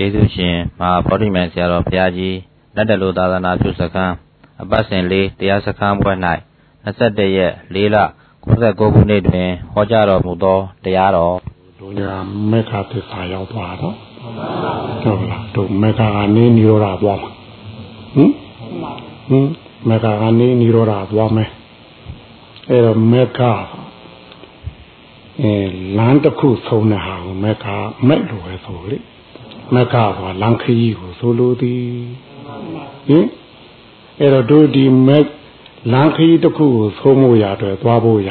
ကျေးဇူးရှင်မဟာဗောဓိမံဆရာတော်ဘုရားကြီးလက်တလူသာသနာပြုစခန်းအပတ်စဉ်လေးတရားစခန်းပွဲ၌21ရက်4လ69ခုနှစ်တွင်ဟောကြားတော်မူသောတရားတော်တို့ရမေခသစ္စာရောက်သွားတော့ဟုတ်လားတို့မေခကနေနိရောဓသွားမှာဟင်ဟင်မေခကနေနိရောဓသွားမယ်အဲ့တော့မေခအဲလမ်းတစ်ခုဆုံးတဲ့ဟာကိုမေခမက်လို့ပဲဆိုလေ မကဆိုတာလမ်းခရီးကိုဆိုလိုသည်ဟင်အဲ့တော့တို့ဒီမက်လမ်းခရီးတစ်ခုကိုသုံးဖို့ရအတွက်သွားဖို့ရ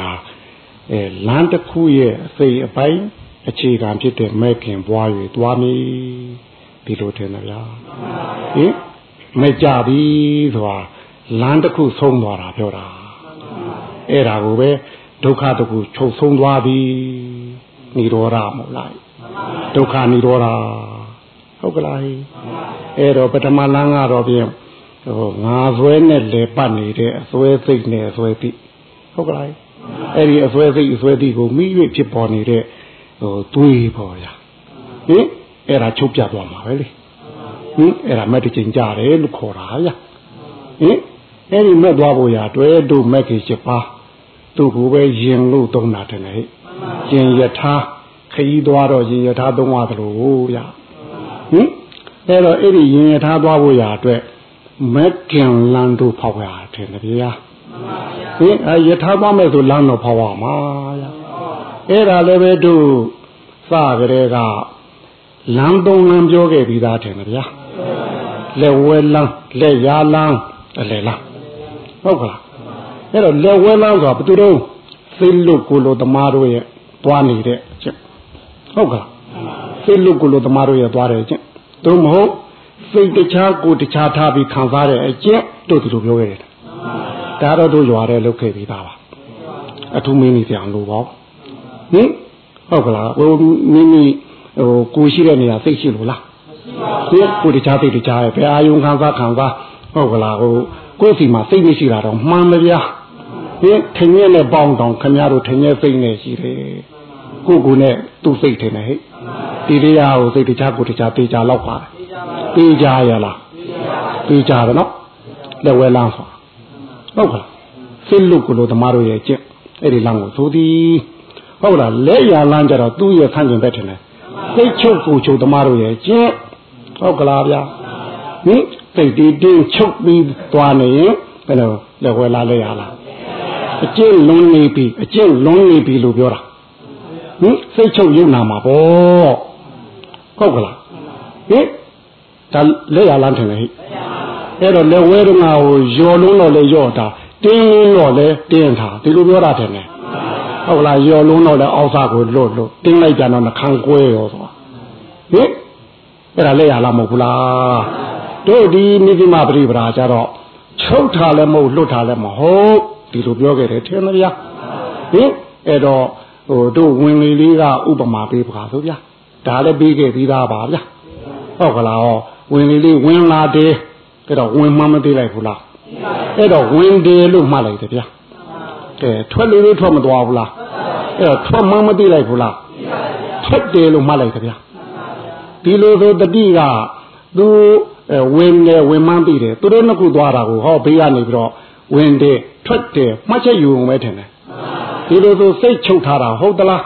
အဲလမ်းတစ်ခုရဲ့အစိအပိုင်းအခြေခံဖြစ်တဲ့မဲ့ခင်ပွား၍သွားမည်ဒီလိုထင်တယ်ဗျာဟင်မကြပြီဆိုတာလမ်းတစ်ခုဆုံးသွားတာပြောတာအဲ့ဒါကိုပဲဒုက္ခတခုချုပ်ဆုံးသွားပြီនិရောဓမဟုတ်လားဒုက္ခនិရောဓ ဟုတ်ကလားအဲ့တော့ပထမလမ်းကတော့ပြင်ဟိုငါဆွဲနဲ့လေပတ်နေတဲ့အဆွဲစိတ်နဲ့အဆွဲတိဟုတ်ကလားအဲ့ဒီအဆွဲစိတ်အဆွဲတိကိုမိ၍ဖြစ်ပေါ်နေတဲ့ဟိုတွေးပေါ်ရဟင်အဲ့ဒါချုပ်ပြသွားမှာပဲလေဟင်အဲ့ဒါမက်တချင်းကြတယ်လို့ခေါ်တာဗျဟင်အဲ့ဒီမက်သွားဖို့ရတွဲတို့မက်ကြီး7ပါးသူ့ကိုပဲယင်လို့သုံးတာတယ်ဟဲ့ယင်ယထာခရီးသွားတော့ယင်ယထာသုံးရတယ်လို့ဗျ ဟင်အဲ့တော့အဲ့ဒီရင်ရထားသွားဖို့ရာအတွက်မက်ကင်လန်တို့ဖောက်ရတယ်ဗျာဟင်အရထားသွားမယ်ဆိုလမ်းတော့ဖောက်ရမှာဗျာအဲ့ဒါလည်းပဲတို့စကြတဲ့ကလမ်းသုံးလမ်းပြောခဲ့ပြီးသားတယ်ဗျာလက်ဝဲလမ်းလက်ရလမ်းအလဲလားဟုတ်ကလားအဲ့တော့လက်ဝဲလမ်းဆိုတာဘယ်သူတော့သိလို့ကိုလိုသမားတို့ရဲ့တွားနေတဲ့ချက်ဟုတ်ကလား စိတ်လို့ကိုလိုသမားတို့ရသွားတယ်ကျင့်သို့မဟုတ်စိတ်တခြားကိုတခြားထားပြီးခံစားတဲ့အကျင့်တို့ဒီလိုပြောခဲ့တယ်ဒါတော့တို့ရွာတဲ့လုပ်ခဲ့ပြီးသားပါအထူးမင်းကြီးပြန်လို့ပေါ့ဟင်ဟုတ်ကလားဟိုမင်းကြီးဟိုကိုရှိတဲ့နေရာစိတ်ရှိလို့လားမရှိပါဘူးကိုတခြားစိတ်တခြားရဲ့ဘယ်အာယုံခံစားခံစားဟုတ်ကလားဟိုကိုယ်စီမှာစိတ်မရှိတာတော့မှန်ပါဗျာဟင်ထင်ရနဲ့ပေါင်းတောင်ခင်ဗျားတို့ထင်ရစိတ်နဲ့ရှိတယ်ကိုကိုနဲ့သူ့စိတ်ထင်တယ်ဟဲ့ ဒီတရားကိုစိတ်တခြားကိုတခြားတေချာလောက်ပါတယ်တေချာရလားတေချာတယ်နော်လက်ဝဲလမ်းဆိုဟုတ်ကလားစိတ်လုကလို့သမားတို့ရဲ့ကျင့်အဲ့ဒီလမ်းကိုသိုးသည်ဟုတ်လားလက်ရလမ်းကြတော့သူ့ရဲ့ဆန့်ကျင်ဘက်ထင်တယ်စိတ်ချုပ်ကိုချုပ်သမားတို့ရဲ့ကျင့်ဟုတ်ကလားဗျာဟင်စိတ်တီးတင်းချုပ်ပြီးသွားနေရင်ဘယ်လိုလက်ဝဲလာလဲရလားအကျင့်လွန်နေပြီအကျင့်လွန်နေပြီလို့ပြောတာ ဟင်စိတ်ချုပ်ရုံနာမှာပေါ့ဟုတ်ကလားဟင်ဒါလက်ရလန်းထင်လေဟိအဲ့တော့လက်ဝဲတော့ငါကိုယော်လုံးတော့လေယော့တာတင်းတော့လေတင်းတာဒီလိုပြောတာထင်တယ်ဟုတ်လားယော်လုံးတော့လေအောက်စားကိုလွတ်လွတ်တင်းလိုက်ကြတော့နှခမ်းကွဲရောဆိုတာဟင်အဲ့ဒါလက်ရလားမဟုတ်ဘူးလားတို့ဒီနိတိမပရိပရာကြတော့ချုပ်ထားလည်းမဟုတ်လွတ်ထားလည်းမဟုတ်ဒီလိုပြောခဲ့တယ်ထင်မလားဟင်အဲ့တော့ ဟိုတို့ဝင်လေလေးကဥပမာပေးပါဆိုဗျာဒါလည်းပြီးခဲ့ပြီးသားပါဗျာဟုတ်ကလားဟောဝင်လေလေးဝင်လာတယ်အဲ့တော့ဝင်မှမသိလိုက်ဘူးလားအဲ့တော့ဝင်တယ်လို့မှတ်လိုက်တယ်ဗျာကဲထွက်လေလေးထွက်မသွားဘူးလားအဲ့တော့ထွက်မှမသိလိုက်ဘူးလားထွက်တယ်လို့မှတ်လိုက်တယ်ဗျာဒီလိုဆိုတတိကသူဝင်တယ်ဝင်မှန်းသိတယ်သူတို့နှစ်ခုသွားတာကိုဟောဘေးကနေပြီးတော့ဝင်တယ်ထွက်တယ်မှတ်ချက်ယူအောင်ပဲထင်တယ် ဒီလိုဆိုစိတ်ချုပ်ထားတာဟုတ်သလား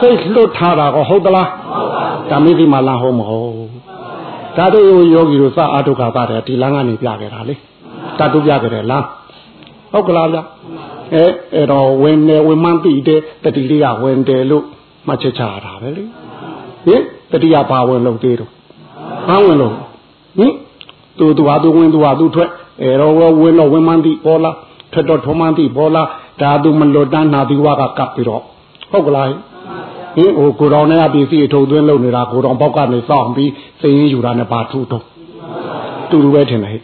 စိတ်လွတ်ထားတာကောဟုတ်သလားဒါမိသိမှလားဟုတ်မဟုတ်ဒါတို့ယောဂီတို့စအာဒုက္ခပါတယ်ဒီလမ်းကနေပြခဲ့တာလေတတ်တူပြခဲ့တယ်လားဟုတ်ကလားဗျအဲအဲ့တော့ဝင်နေဝင်မှန်းသိတဲ့တတိလေးကဝင်တယ်လို့မှတ်ချက်ချရတာပဲလေဟင်တတိယပါဝင်လို့သေးတော့ဘာဝင်လို့ဟင်သူသူဟာသူဝင်သူဟာသူထွက်အဲ့တော့ဝင်တော့ဝင်မှန်းသိပေါ်လားထွက်တော့ထုံမှန်းသိပေါ်လား ဒါသူမလွတ်တန်းနာပြီးဝါကကပ်ပြီးတော့ဟုတ်ကလားဟင်ဟိုကိုတော်နဲ့အပစ္စည်းအထုပ်သွင်းလုပ်နေတာကိုတော်ပေါက်ကနေစောင့်ပြီးစိတ်ရင်းယူတာနဲ့ပါထုတော့တူတူပဲထင်တယ်ဟဲ့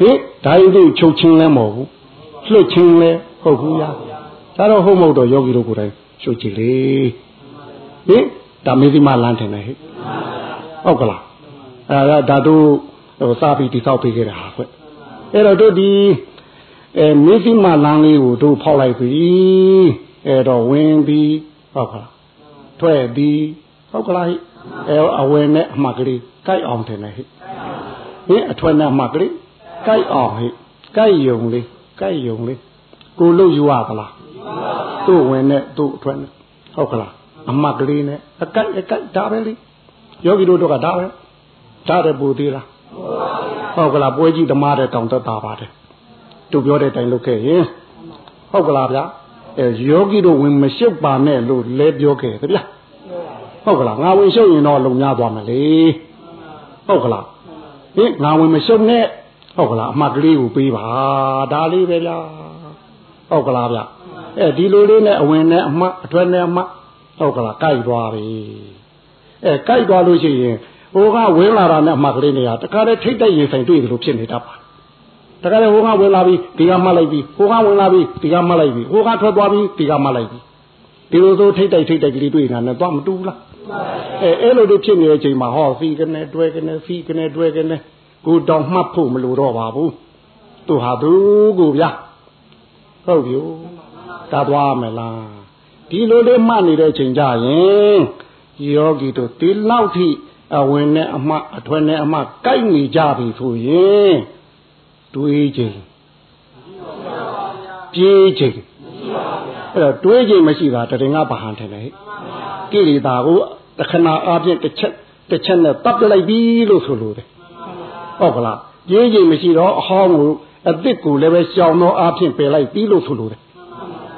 ဟင်ဒါရင်သူချုပ်ချင်းလဲမဟုတ်ဘူးလွတ်ချင်းလဲဟုတ်ဘူးလားဒါတော့ဟုတ်မဟုတ်တော့ယောဂီတို့ကိုယ်တိုင်ရှုပ်ကြည့်လေဟင်ဒါမေဒီမလန်းထင်တယ်ဟဲ့ဟုတ်ကလားအဲဒါဒါတို့ဟိုစာပြီးတိဆောက်ပေးခဲ့တာဟာခွအဲ့တော့တို့ဒီ အဲမေဒီမလန်းလေးကိုတို့ဖောက်လိုက်ပြီအဲ့တော့ဝင်ပြီးဟုတ်ကလားထွက်ပြီးဟုတ်ကလားဟိအဲအဝင်နဲ့အမှတ်ကလေးကြိုက်အောင်တယ်ဟဲ့ဟင်အထွက်နဲ့အမှတ်ကလေးကြိုက်အောင်ဟဲ့ကြိုက်ယုံလေးကြိုက်ယုံလေးကိုလို့ယူရသလားသူ့ဝင်နဲ့သူ့အထွက်နဲ့ဟုတ်ကလားအမှတ်ကလေးနဲ့အကြိုက်အကြိုက်ဒါပဲလေယောဂီတို့တော့ကဒါပဲဒါတဲ့ပူသေးလားဟုတ်ကလားပွဲကြီးသမားတဲ့တောင်သက်တာပါတယ် သူပြောတဲ့တိုင်လုပ်ခဲ့ရင်ဟုတ်ကလားဗျာအဲယောဂီတို့ဝင်မရှုပ်ပါနဲ့လို့လဲပြောခဲ့တယ်ဗျာဟုတ်ကလားငါဝင်ရှုပ်ရင်တော့လုံများသွားမလေဟုတ်ကလားဟင်ငါဝင်မရှုပ်နဲ့ဟုတ်ကလားအမှတ်ကလေးကိုပေးပါဒါလေးပဲဗျာဟုတ်ကလားဗျအဲဒီလိုလေးနဲ့အဝင်နဲ့အမှတ်အထွက်နဲ့အမှတ်ဟုတ်ကလားကြိုက်သွားပြီအဲကြိုက်သွားလို့ရှိရင်ဟိုကဝင်လာတာနဲ့အမှတ်ကလေးနေရတခါတည်းထိတ်တိုက်ရင်ဆိုင်တွေ့တယ်လို့ဖြစ်နေတတ်ပါ တခါတည်းဟိုကဝင်လာပြီဒီကမှတ်လိုက်ပြီဟိုကဝင်လာပြီဒီကမှတ်လိုက်ပြီဟိုကထွက်သွားပြီဒီကမှတ်လိုက်ပြီဒီလိုဆိုထိတ်တိုက်ထိတ်တိုက်ကလေးတွေ့နေတာနဲ့သွားမတူဘူးလားအဲအဲ့လိုတွေဖြစ်နေတဲ့အချိန်မှာဟောစီကနေတွဲကနေစီကနေတွဲကနေကိုတောင်မှတ်ဖို့မလိုတော့ပါဘူးသူဟာသူကိုဗျာဟုတ်ပြီတာသွားမလားဒီလိုလေးမှတ်နေတဲ့အချိန်ကြရင်ယောဂီတို့ဒီလောက်ထိအဝင်နဲ့အမှအထွက်နဲ့အမှကိုက်နေကြပြီဆိုရင် တွေးခြင်းပြေးခြင်းအဲ့တော့တွေးခြင်းမရှိတာတရင်ကဘာဟန်တယ်လေကိလေသာကိုတခဏအားဖြင့်တစ်ချက်တစ်ချက်နဲ့တပ်ပလိုက်ပြီလို့ဆိုလို့တယ်ဟုတ်ကလားပြေးခြင်းမရှိတော့အဟောင်းကိုအစ်စ်ကိုလည်းပဲရှောင်တော့အားဖြင့်ပယ်လိုက်ပြီလို့ဆိုလို့တယ်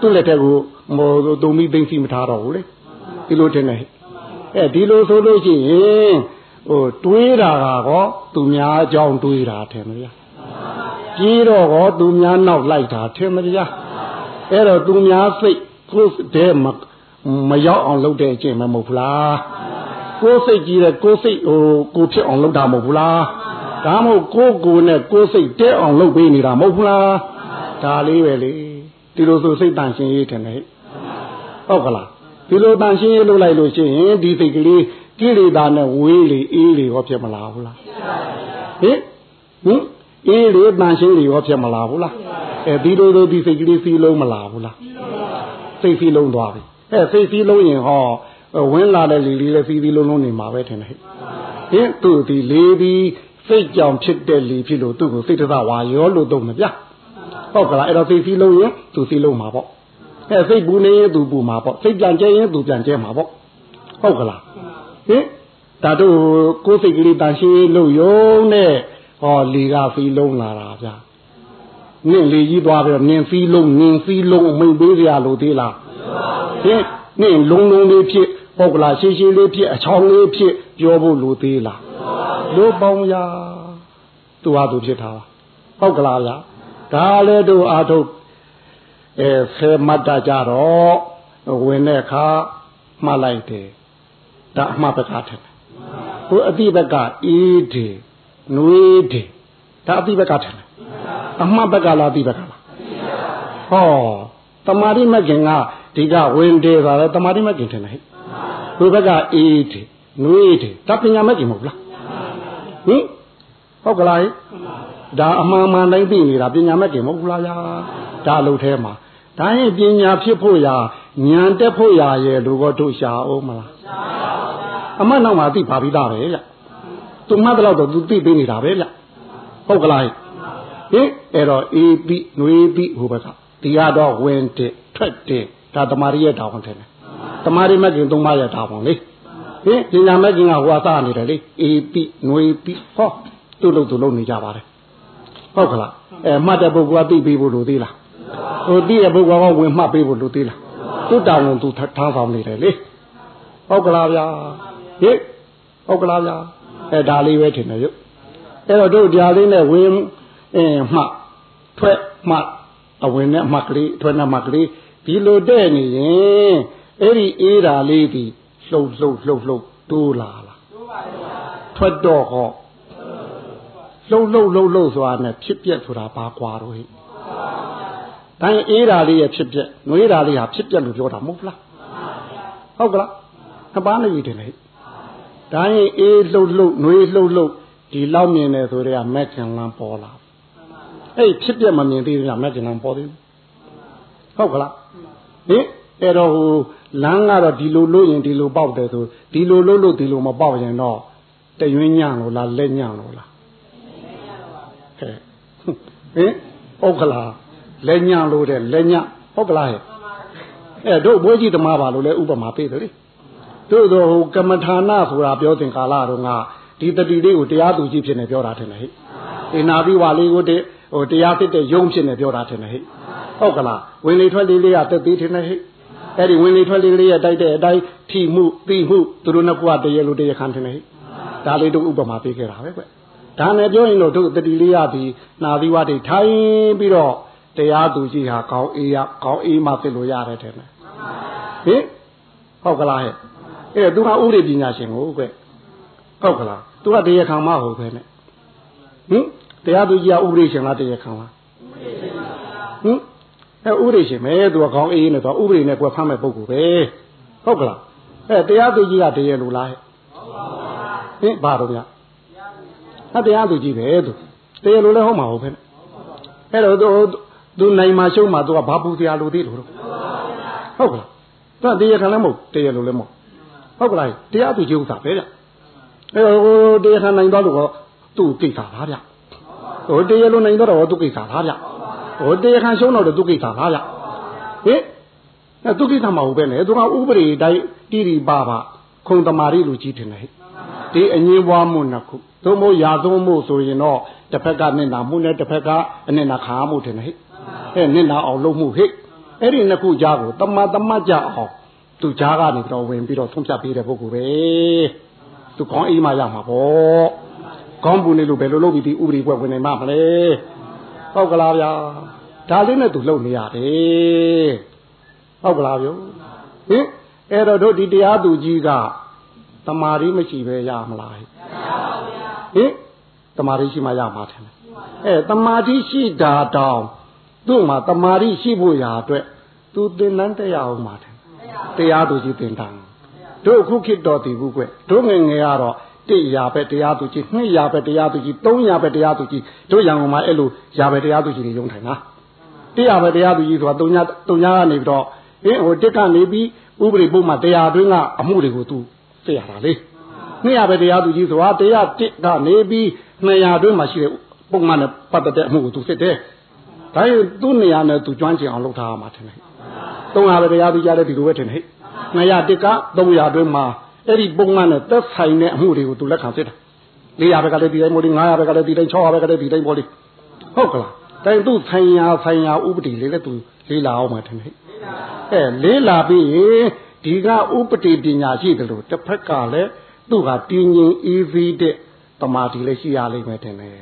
သူ့လက်ထက်ကိုမောတုံမီသိမ့်စီမထားတော့ဘူးလေဒီလိုတင်တယ်အဲဒီလိုဆိုလို့ရှိရင်ဟိုတွေးတာကောသူများအကြောင်းတွေးတာထင်မလား ပြေးတော့ကောသူများနောက်လိုက်တာထင်မလားအဲ့တော့သူများစိတ်ကိုယ်တည်းမမရောက်အောင်လုပ်တဲ့အကျင့်မဟုတ်ဘူးလားကိုယ်စိတ်ကြီးတဲ့ကိုယ်စိတ်ဟိုကိုဖြစ်အောင်လုပ်တာမဟုတ်ဘူးလားဒါမှမဟုတ်ကိုယ်ကိုယ်နဲ့ကိုယ်စိတ်တဲအောင်လုပ်ပေးနေတာမဟုတ်ဘူးလားဒါလေးပဲလေဒီလိုဆိုစိတ်တန်ရှင်းရေးထင်တယ်ဟုတ်ကလားဒီလိုတန်ရှင်းရေးလုပ်လိုက်လို့ရှိရင်ဒီစိတ်ကလေးကိလေသာနဲ့ဝေးလေအေးလေရောဖြစ်မလားဘူးလားဟင်ဟင် အေးလေတန်ရှင်းလေရောဖြစ်မလားဘူးလားအဲဒီလိုလိုဒီစိတ်ကလေးစီးလုံးမလားဘူးလားစိတ်စီးလုံးသွားပြီအဲစိတ်စီးလုံးရင်ဟောဝင်လာတဲ့လေလေးလည်းစီးစီးလုံးလုံးနေမှာပဲထင်တယ်ဟင်သူ့ဒီလေးဒီစိတ်ကြောင်ဖြစ်တဲ့လေဖြစ်လို့သူ့ကိုစိတ်တသဝါရောလို့တော့မပြဟုတ်ကလားအဲ့တော့စိတ်စီးလုံးရင်သူစီးလုံးမှာပေါ့အဲစိတ်ပူနေရင်သူပူမှာပေါ့စိတ်ပြန်ကျဲရင်သူပြန်ကျဲမှာပေါ့ဟုတ်ကလားဟင်ဒါတို့ကိုယ်စိတ်ကလေးတန်ရှင်းလို့ယုံနဲ့ ဟောလေကဖီးလုံးလာတာဗျာနင့်လေကြီးသွားပြီးတော့နင်ဖီးလုံးနင်ဖီးလုံးမိန်ပေးကြရလို့သေးလားဟင်နင့်လုံးလုံးလေးဖြစ်ဟုတ်ကလားရှင်းရှင်းလေးဖြစ်အချောင်းလေးဖြစ်ပြောဖို့လိုသေးလားလိုပေါင်းရာသူဟာသူဖြစ်တာဟုတ်ကလားဗျာဒါလည်းတို့အာထုတ်အဲဆယ်မတ်တာကြတော့ဝင်တဲ့အခါမှတ်လိုက်တယ်ဒါအမှားပကထက်ဟိုအတိဘကအေးတယ် နွေးတယ်ဒါအတိဘကထက်အမှားဘကလားအတိဘကလားဟောတမာရိမကင်ကဒီကဝင်တယ်ဆိုတာတမာရိမကင်ထင်တယ်ဟိုဘကအေးတယ်နွေးတယ်ဒါပညာမကင်မဟုတ်လားဟင်ဟုတ်ကလားဒါအမှန်မှန်တိုင်းသိနေတာပညာမကင်မဟုတ်လားဗျာဒါအလုပ်ထဲမှာဒါရင်ပညာဖြစ်ဖို့ရာဉာဏ်တက်ဖို့ရာရဲ့လူကောတို့ရှာအောင်မလားရှာပါဘူးအမတ်နောက်မှာသိပါပြီးသားပဲဗျ သူမှတ်တော့တော့သူသိပေးနေတာပဲဗျဟုတ်ကလားဟင်အဲ့တော့အေးပြီးနှွေးပြီးဟိုဘက်ကဒီကတော့ဝင်တဲ့ထွက်တဲ့ဒါတမာရီရဲ့တာဝန်တယ်တမာရီမကင်သုံးပါးရဲ့တာဝန်လေဟင်ပညာမကင်ကဟိုအစားနေတယ်လေအေးပြီးနှွေးပြီးဟောသူ့လို့သူ့လို့နေကြပါတယ်ဟုတ်ကလားအဲမှတ်တဲ့ပုဂ္ဂိုလ်ကသိပြီးဖို့လိုသေးလားဟိုတည့်ရပုဂ္ဂိုလ်ကဝင်မှတ်ပေးဖို့လိုသေးလားသူ့တောင်းဝန်သူထားဆောင်နေတယ်လေဟုတ်ကလားဗျာဟိဟုတ်ကလားဗျာ အဲဒါလေးပဲထင်တယ်ရုပ်အဲ့တော့တို့တရားလေးနဲ့ဝင်အင်းမှထွက်မှအဝင်နဲ့မှကလေးထွက်နဲ့မှကလေးဒီလိုတဲ့နေရင်အဲ့ဒီအေးဓာလေးဒီလှုပ်လှုပ်လှုပ်လှုပ်တိုးလာလားတိုးပါဗျာထွက်တော့ဟောလှုပ်လှုပ်လှုပ်လှုပ်ဆိုတာနဲ့ဖြစ်ပြက်ဆိုတာဘာကွာတော့ဟိတိုင်းအေးဓာလေးရဲ့ဖြစ်ပြက်နှွေးဓာလေးဟာဖြစ်ပြက်လို့ပြောတာမဟုတ်လားဟုတ်ကလားနှစ်ပါးနေပြီတယ် လေတိုင်းအေးလှုပ်လှုပ်နှွေးလှုပ်လှုပ်ဒီလောက်မြင်တယ်ဆိုတော့မက်ကင်လန်းပေါ်လာအဲ့ဖြစ်ပြက်မမြင်သေးဘူးလားမက်ကင်လန်းပေါ်သေးဘူးဟုတ်ကလားဟင်အဲ့တော့ဟိုလမ်းကတော့ဒီလိုလို့ရင်ဒီလိုပေါက်တယ်ဆိုဒီလိုလို့လို့ဒီလိုမပေါက်ရင်တော့တရွင်းညံလို့လားလက်ညံလို့လားဟဲ့ဟင်ဟုတ်ကလားလက်ညံလို့တဲ့လက်ညံဟုတ်ကလားဟဲ့အဲ့တို့ဘိုးကြီးဓမ္မပါလို့လဲဥပမာပေးတယ်လေ တို့တော့ဟိုကမ္မထာနာဆိုတာပြောတင်ကာလတော့ငါဒီတတိလေးကိုတရားသူကြီးဖြစ်နေပြောတာထင်တယ်ဟဲ့ဒီနာပြီးဝါလေးကိုတဟိုတရားဖြစ်တဲ့ယုံဖြစ်နေပြောတာထင်တယ်ဟဲ့ဟုတ်ကလားဝင်လေထွက်လေးလေးကတက်သေးထင်တယ်ဟဲ့အဲ့ဒီဝင်လေထွက်လေးလေးရဲ့တိုက်တဲ့အတိုင်းထိမှုသိမှုသူတို့နှစ်ခုကတရေလို့တရေခံထင်တယ်ဟဲ့ဒါလေးတို့ဥပမာပေးခဲ့တာပဲကွဒါနဲ့ပြောရင်တော့တို့တတိလေးရပြီးနာသီဝတိထိုင်ပြီးတော့တရားသူကြီးဟာကောင်းအေးရကောင်းအေးမှဖြစ်လို့ရတယ်တဲ့ဟင်ဟုတ်ကလားဟဲ့ အဲ့သူကဥရိပညာရှင်ကိုကွဟုတ်ကလားသူကတရားခံမဟုတ်ပဲနဲ့ဟင်တရားသူကြီးကဥရိရှင်လားတရားခံလားဟင်အဲဥရိရှင်ပဲသူကကောင်းအေးနေတော့ဥရိနဲ့ကွယ်ဖမ်းမဲ့ပုဂ္ဂိုလ်ပဲဟုတ်ကလားအဲတရားသူကြီးကတရားလူလားဟင်ဘာတော့ဗျအတရားသူကြီးပဲသူတရားလူလည်းဟုတ်မှာဟုတ်ပဲအဲ့တော့သူသူနိုင်မှာရှုံးမှာသူကဘာပူတရားလူသေးလို့ဟုတ်ကလားသူကတရားခံလည်းမဟုတ်တရားလူလည်းမဟုတ် ဟုတ်ကလားတရားသူကြီးဥစ္စာပဲဗျအဲဟိုတရားခံနိုင်တော့လို့သူ့ကိစ္စပါဗျဟိုတရားလူနိုင်တော့သူ့ကိစ္စပါဗျဟိုတရားခံရှုံးတော့သူ့ကိစ္စပါဗျဟင်အဲသူ့ကိစ္စမဟုတ်ပဲနဲ့သူကဥပဒေတိုင်းတိရိပါပါခုံတမာရီလူကြီးတင်တယ်ဒီအငင်းပွားမှုနှစ်ခုသို့မဟုတ်ရာသုံးမှုဆိုရင်တော့တစ်ဖက်ကနင့်နာမှုနဲ့တစ်ဖက်ကအနစ်နာခါမှုတင်တယ်ဟဲ့အဲနစ်နာအောင်လုပ်မှုဟဲ့အဲ့ဒီနှစ်ခုကြားကိုတမတမကြအောင် သူကြားကနေတော့ဝင်ပြီးတော့ဆုံးဖြတ်ပေးတဲ့ပုဂ္ဂိုလ်ပဲသူကောင်းအေးမှရမှာပေါ့ကောင်းဘူးနေလို့ဘယ်လိုလုပ်ပြီးဒီဥပဒေပွဲဝင်နိုင်မှာမလဲဟုတ်ကလားဗျာဒါလေးနဲ့သူလုပ်နေရတယ်ဟုတ်ကလားဗျဟင်အဲ့တော့တို့ဒီတရားသူကြီးကတမာရီမရှိပဲရမလားဟင်တမာရီရှိမှရမှာတယ်အဲတမာရီရှိတာတောင်သူ့မှာတမာရီရှိဖို့ရာအတွက်သူသင်တန်းတက်ရအောင်မှာတယ် တရားသူကြီးသင်တန်းတို့အခုခေတ်တော်တည်ဘူးကွတို့ငယ်ငယ်ကတော့တစ်ရာပဲတရားသူကြီးနှစ်ရာပဲတရားသူကြီးသုံးရာပဲတရားသူကြီးတို့ရံကုန်မှာအဲ့လိုရာပဲတရားသူကြီးတွေယုံထိုင်တာတစ်ရာပဲတရားသူကြီးဆိုတာသုံးညာသုံးညာကနေပြီးတော့အင်းဟိုတစ်ကနေပြီးဥပဒေပုံမှာတရားတွင်းကအမှုတွေကိုသူသိရတာလေနှစ်ရာပဲတရားသူကြီးဆိုတာတရားတစ်ကနေပြီးနှစ်ရာတွင်းမှာရှိတဲ့ပုံမှန်နဲ့ပတ်သက်တဲ့အမှုကိုသူသိတယ်ဒါရင်သူ့နေရာနဲ့သူကျွမ်းကျင်အောင်လုပ်ထားရမှာထင်တယ် သုံးရာပဲတရားသူကြားတဲ့ဒီလိုပဲထင်တယ်နှစ်ရာတစ်ကသုံးရာတွင်းမှာအဲ့ဒီပုံမှန်နဲ့သက်ဆိုင်တဲ့အမှုတွေကိုသူလက်ခံစစ်တာ400ဘက်ကလည်းဒီတိုင်းမို့ဒီ900ဘက်ကလည်းဒီတိုင်း600ဘက်ကလည်းဒီတိုင်းပေါ့လေဟုတ်ကလားတိုင်သူဆိုင်ရာဆိုင်ရာဥပဒေလေးလည်းသူလေးလာအောင်မှထင်တယ်အဲလေးလာပြီးရင်ဒီကဥပဒေပညာရှိတယ်လို့တစ်ဖက်ကလည်းသူ့ဟာတည်ငြိမ်အေးသေးတဲ့တမာတိလည်းရှိရလိမ့်မယ်ထင်တယ်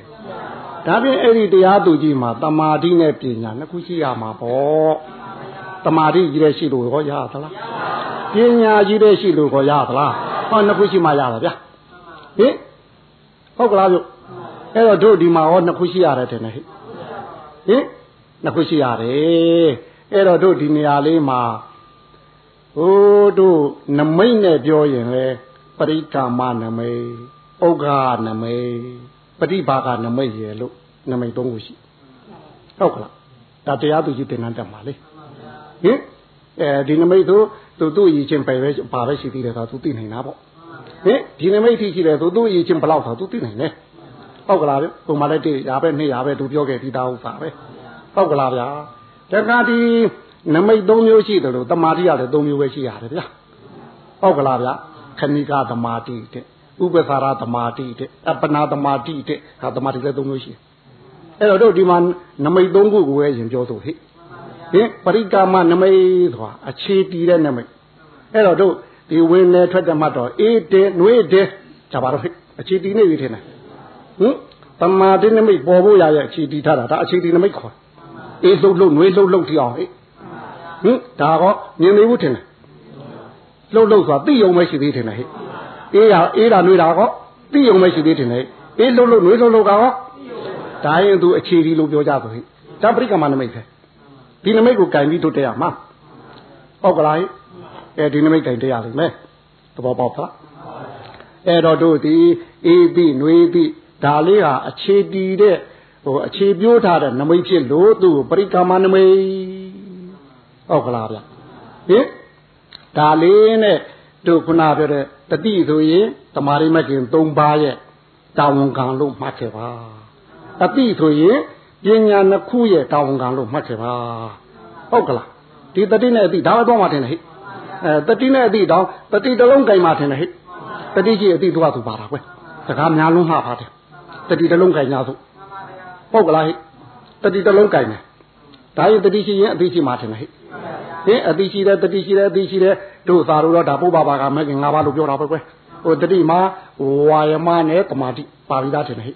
ဒါပြင်အဲ့ဒီတရားသူကြီးမှာတမာတိနဲ့ပညာနှစ်ခုရှိရမှာပေါ့ တမာတိကြီးပဲရှိလို့ဟောရသလားပညာကြီးပဲရှိလို့ဟောရသလားဟောနှစ်ခုရှိမှရတာဗျာဟင်ဟုတ်ကလားဗျအဲ့တော့တို့ဒီမှာဟောနှစ်ခုရှိရတယ်တင်တယ်ဟိဟင်နှစ်ခုရှိရတယ်အဲ့တော့တို့ဒီနေရာလေးမှာဟိုးတို့နမိတ်နဲ့ပြောရင်လေပရိက္ခာမနမိတ်ပုဂ္ဂာနမိတ်ပฏิဘာကနမိတ်ရယ်လို့နမိတ်သုံးခုရှိဟုတ်ကလားဒါတရားသူကြီးသင်္ကန်းတက်ပါလေ ဟင်အဲဒီနမိတ်သူသူသူ့ရည်ချင်းပဲပဲပါပဲရှိသေးတယ်ဆိုသူသိနေတာပေါ့ဟင်ဒီနမိတ်ထိရှိတယ်သူသူ့ရည်ချင်းဘလောက်ဆိုသူသိနိုင်တယ်ဟုတ်ကလားဗျပုံမှန်လည်းတေးရပဲနှစ်ရပဲသူပြောခဲ့ပြီးသားဥစ္စာပဲဟုတ်ကလားဗျာတခါဒီနမိတ်၃မျိုးရှိတယ်လို့တမာတိရတယ်၃မျိုးပဲရှိရတယ်ဗျာဟုတ်ကလားဗျာခဏိကသမာတိတဲ့ဥပ္ပစာရသမာတိတဲ့အပနာသမာတိတဲ့ဟာသမာတိလည်း၃မျိုးရှိတယ်အဲ့တော့တို့ဒီမှာနမိတ်၃ခုကိုပဲရင်ပြောဆိုဟိ ဟင်ပရိကာမနမိတ်ဆိုတာအခြေတည်တဲ့နမိတ်အဲ့တော့တို့ဒီဝင်နေထွက်တဲ့မှတ်တော့အေးတဲနှွေးတဲကြပါတော့ဟိအခြေတည်နေပြီထင်တယ်ဟင်တမာတိနမိတ်ပေါ်ဖို့ရရဲ့အခြေတည်ထားတာဒါအခြေတည်နမိတ်ခေါ်အေးလှုပ်လှုပ်နှွေးလှုပ်လှုပ်ထီအောင်ဟိဟင်ဒါကောမြင်နေဘူးထင်တယ်လှုပ်လှုပ်ဆိုတာသိယုံပဲရှိသေးတယ်ဟဲ့အေးရအေးတာနှွေးတာကောသိယုံပဲရှိသေးတယ်ဟဲ့အေးလှုပ်လှုပ်နှွေးလှုပ်လှုပ်ကောဒါရင်သူအခြေဒီလို့ပြောကြဆိုဟဲ့ဒါပရိကမနမိတ်ပဲ ဒီနမိတ်ကိုကင်ပြီးထုတ်တရမှာဟုတ်ကလားအဲဒီနမိတ်ကင်တရလိမ့်မယ်သဘောပေါက်လားအဲ့တော့တို့ဒီအေးပြီးနှွေးပြီးဒါလေးဟာအခြေတည်တဲ့ဟိုအခြေပြိုးထားတဲ့နမိတ်ဖြစ်လို့သူ့ပရိကမနမိတ်ဟုတ်ကလားဗျဟဟင်ဒါလေးနဲ့တို့ခုနပြောတဲ့တတိဆိုရင်တမာရိမကင်၃ပါးရဲ့တာဝန်ခံလို့မှတ်ခဲ့ပါတတိဆိုရင် ပညာနှစ်ခုရဲ့တာဝန်ခံလို့မှတ်ခဲ့ပါဟုတ်ကလားဒီတတိနဲ့အတိဒါတော့မှထင်တယ်ဟိအဲတတိနဲ့အတိတော့တတိတလုံးကြိုင်မှထင်တယ်ဟိတတိကြီးအတိတော့သူပါတာကွစကားများလုံးမှာပါတယ်တတိတလုံးကြိုင်ညာဆိုဟုတ်ကလားဟိတတိတလုံးကြိုင်တယ်ဒါရင်တတိရှိရင်အတိရှိမှထင်တယ်ဟိဟင်အတိရှိတယ်တတိရှိတယ်အတိရှိတယ်တို့သာတို့တော့ဒါပုပ္ပပါကမဲ့ခင်၅ပါးလို့ပြောတာပဲကွဟိုတတိမှာဝါယမနဲ့တမာတိပါဠိသားထင်တယ်ဟိ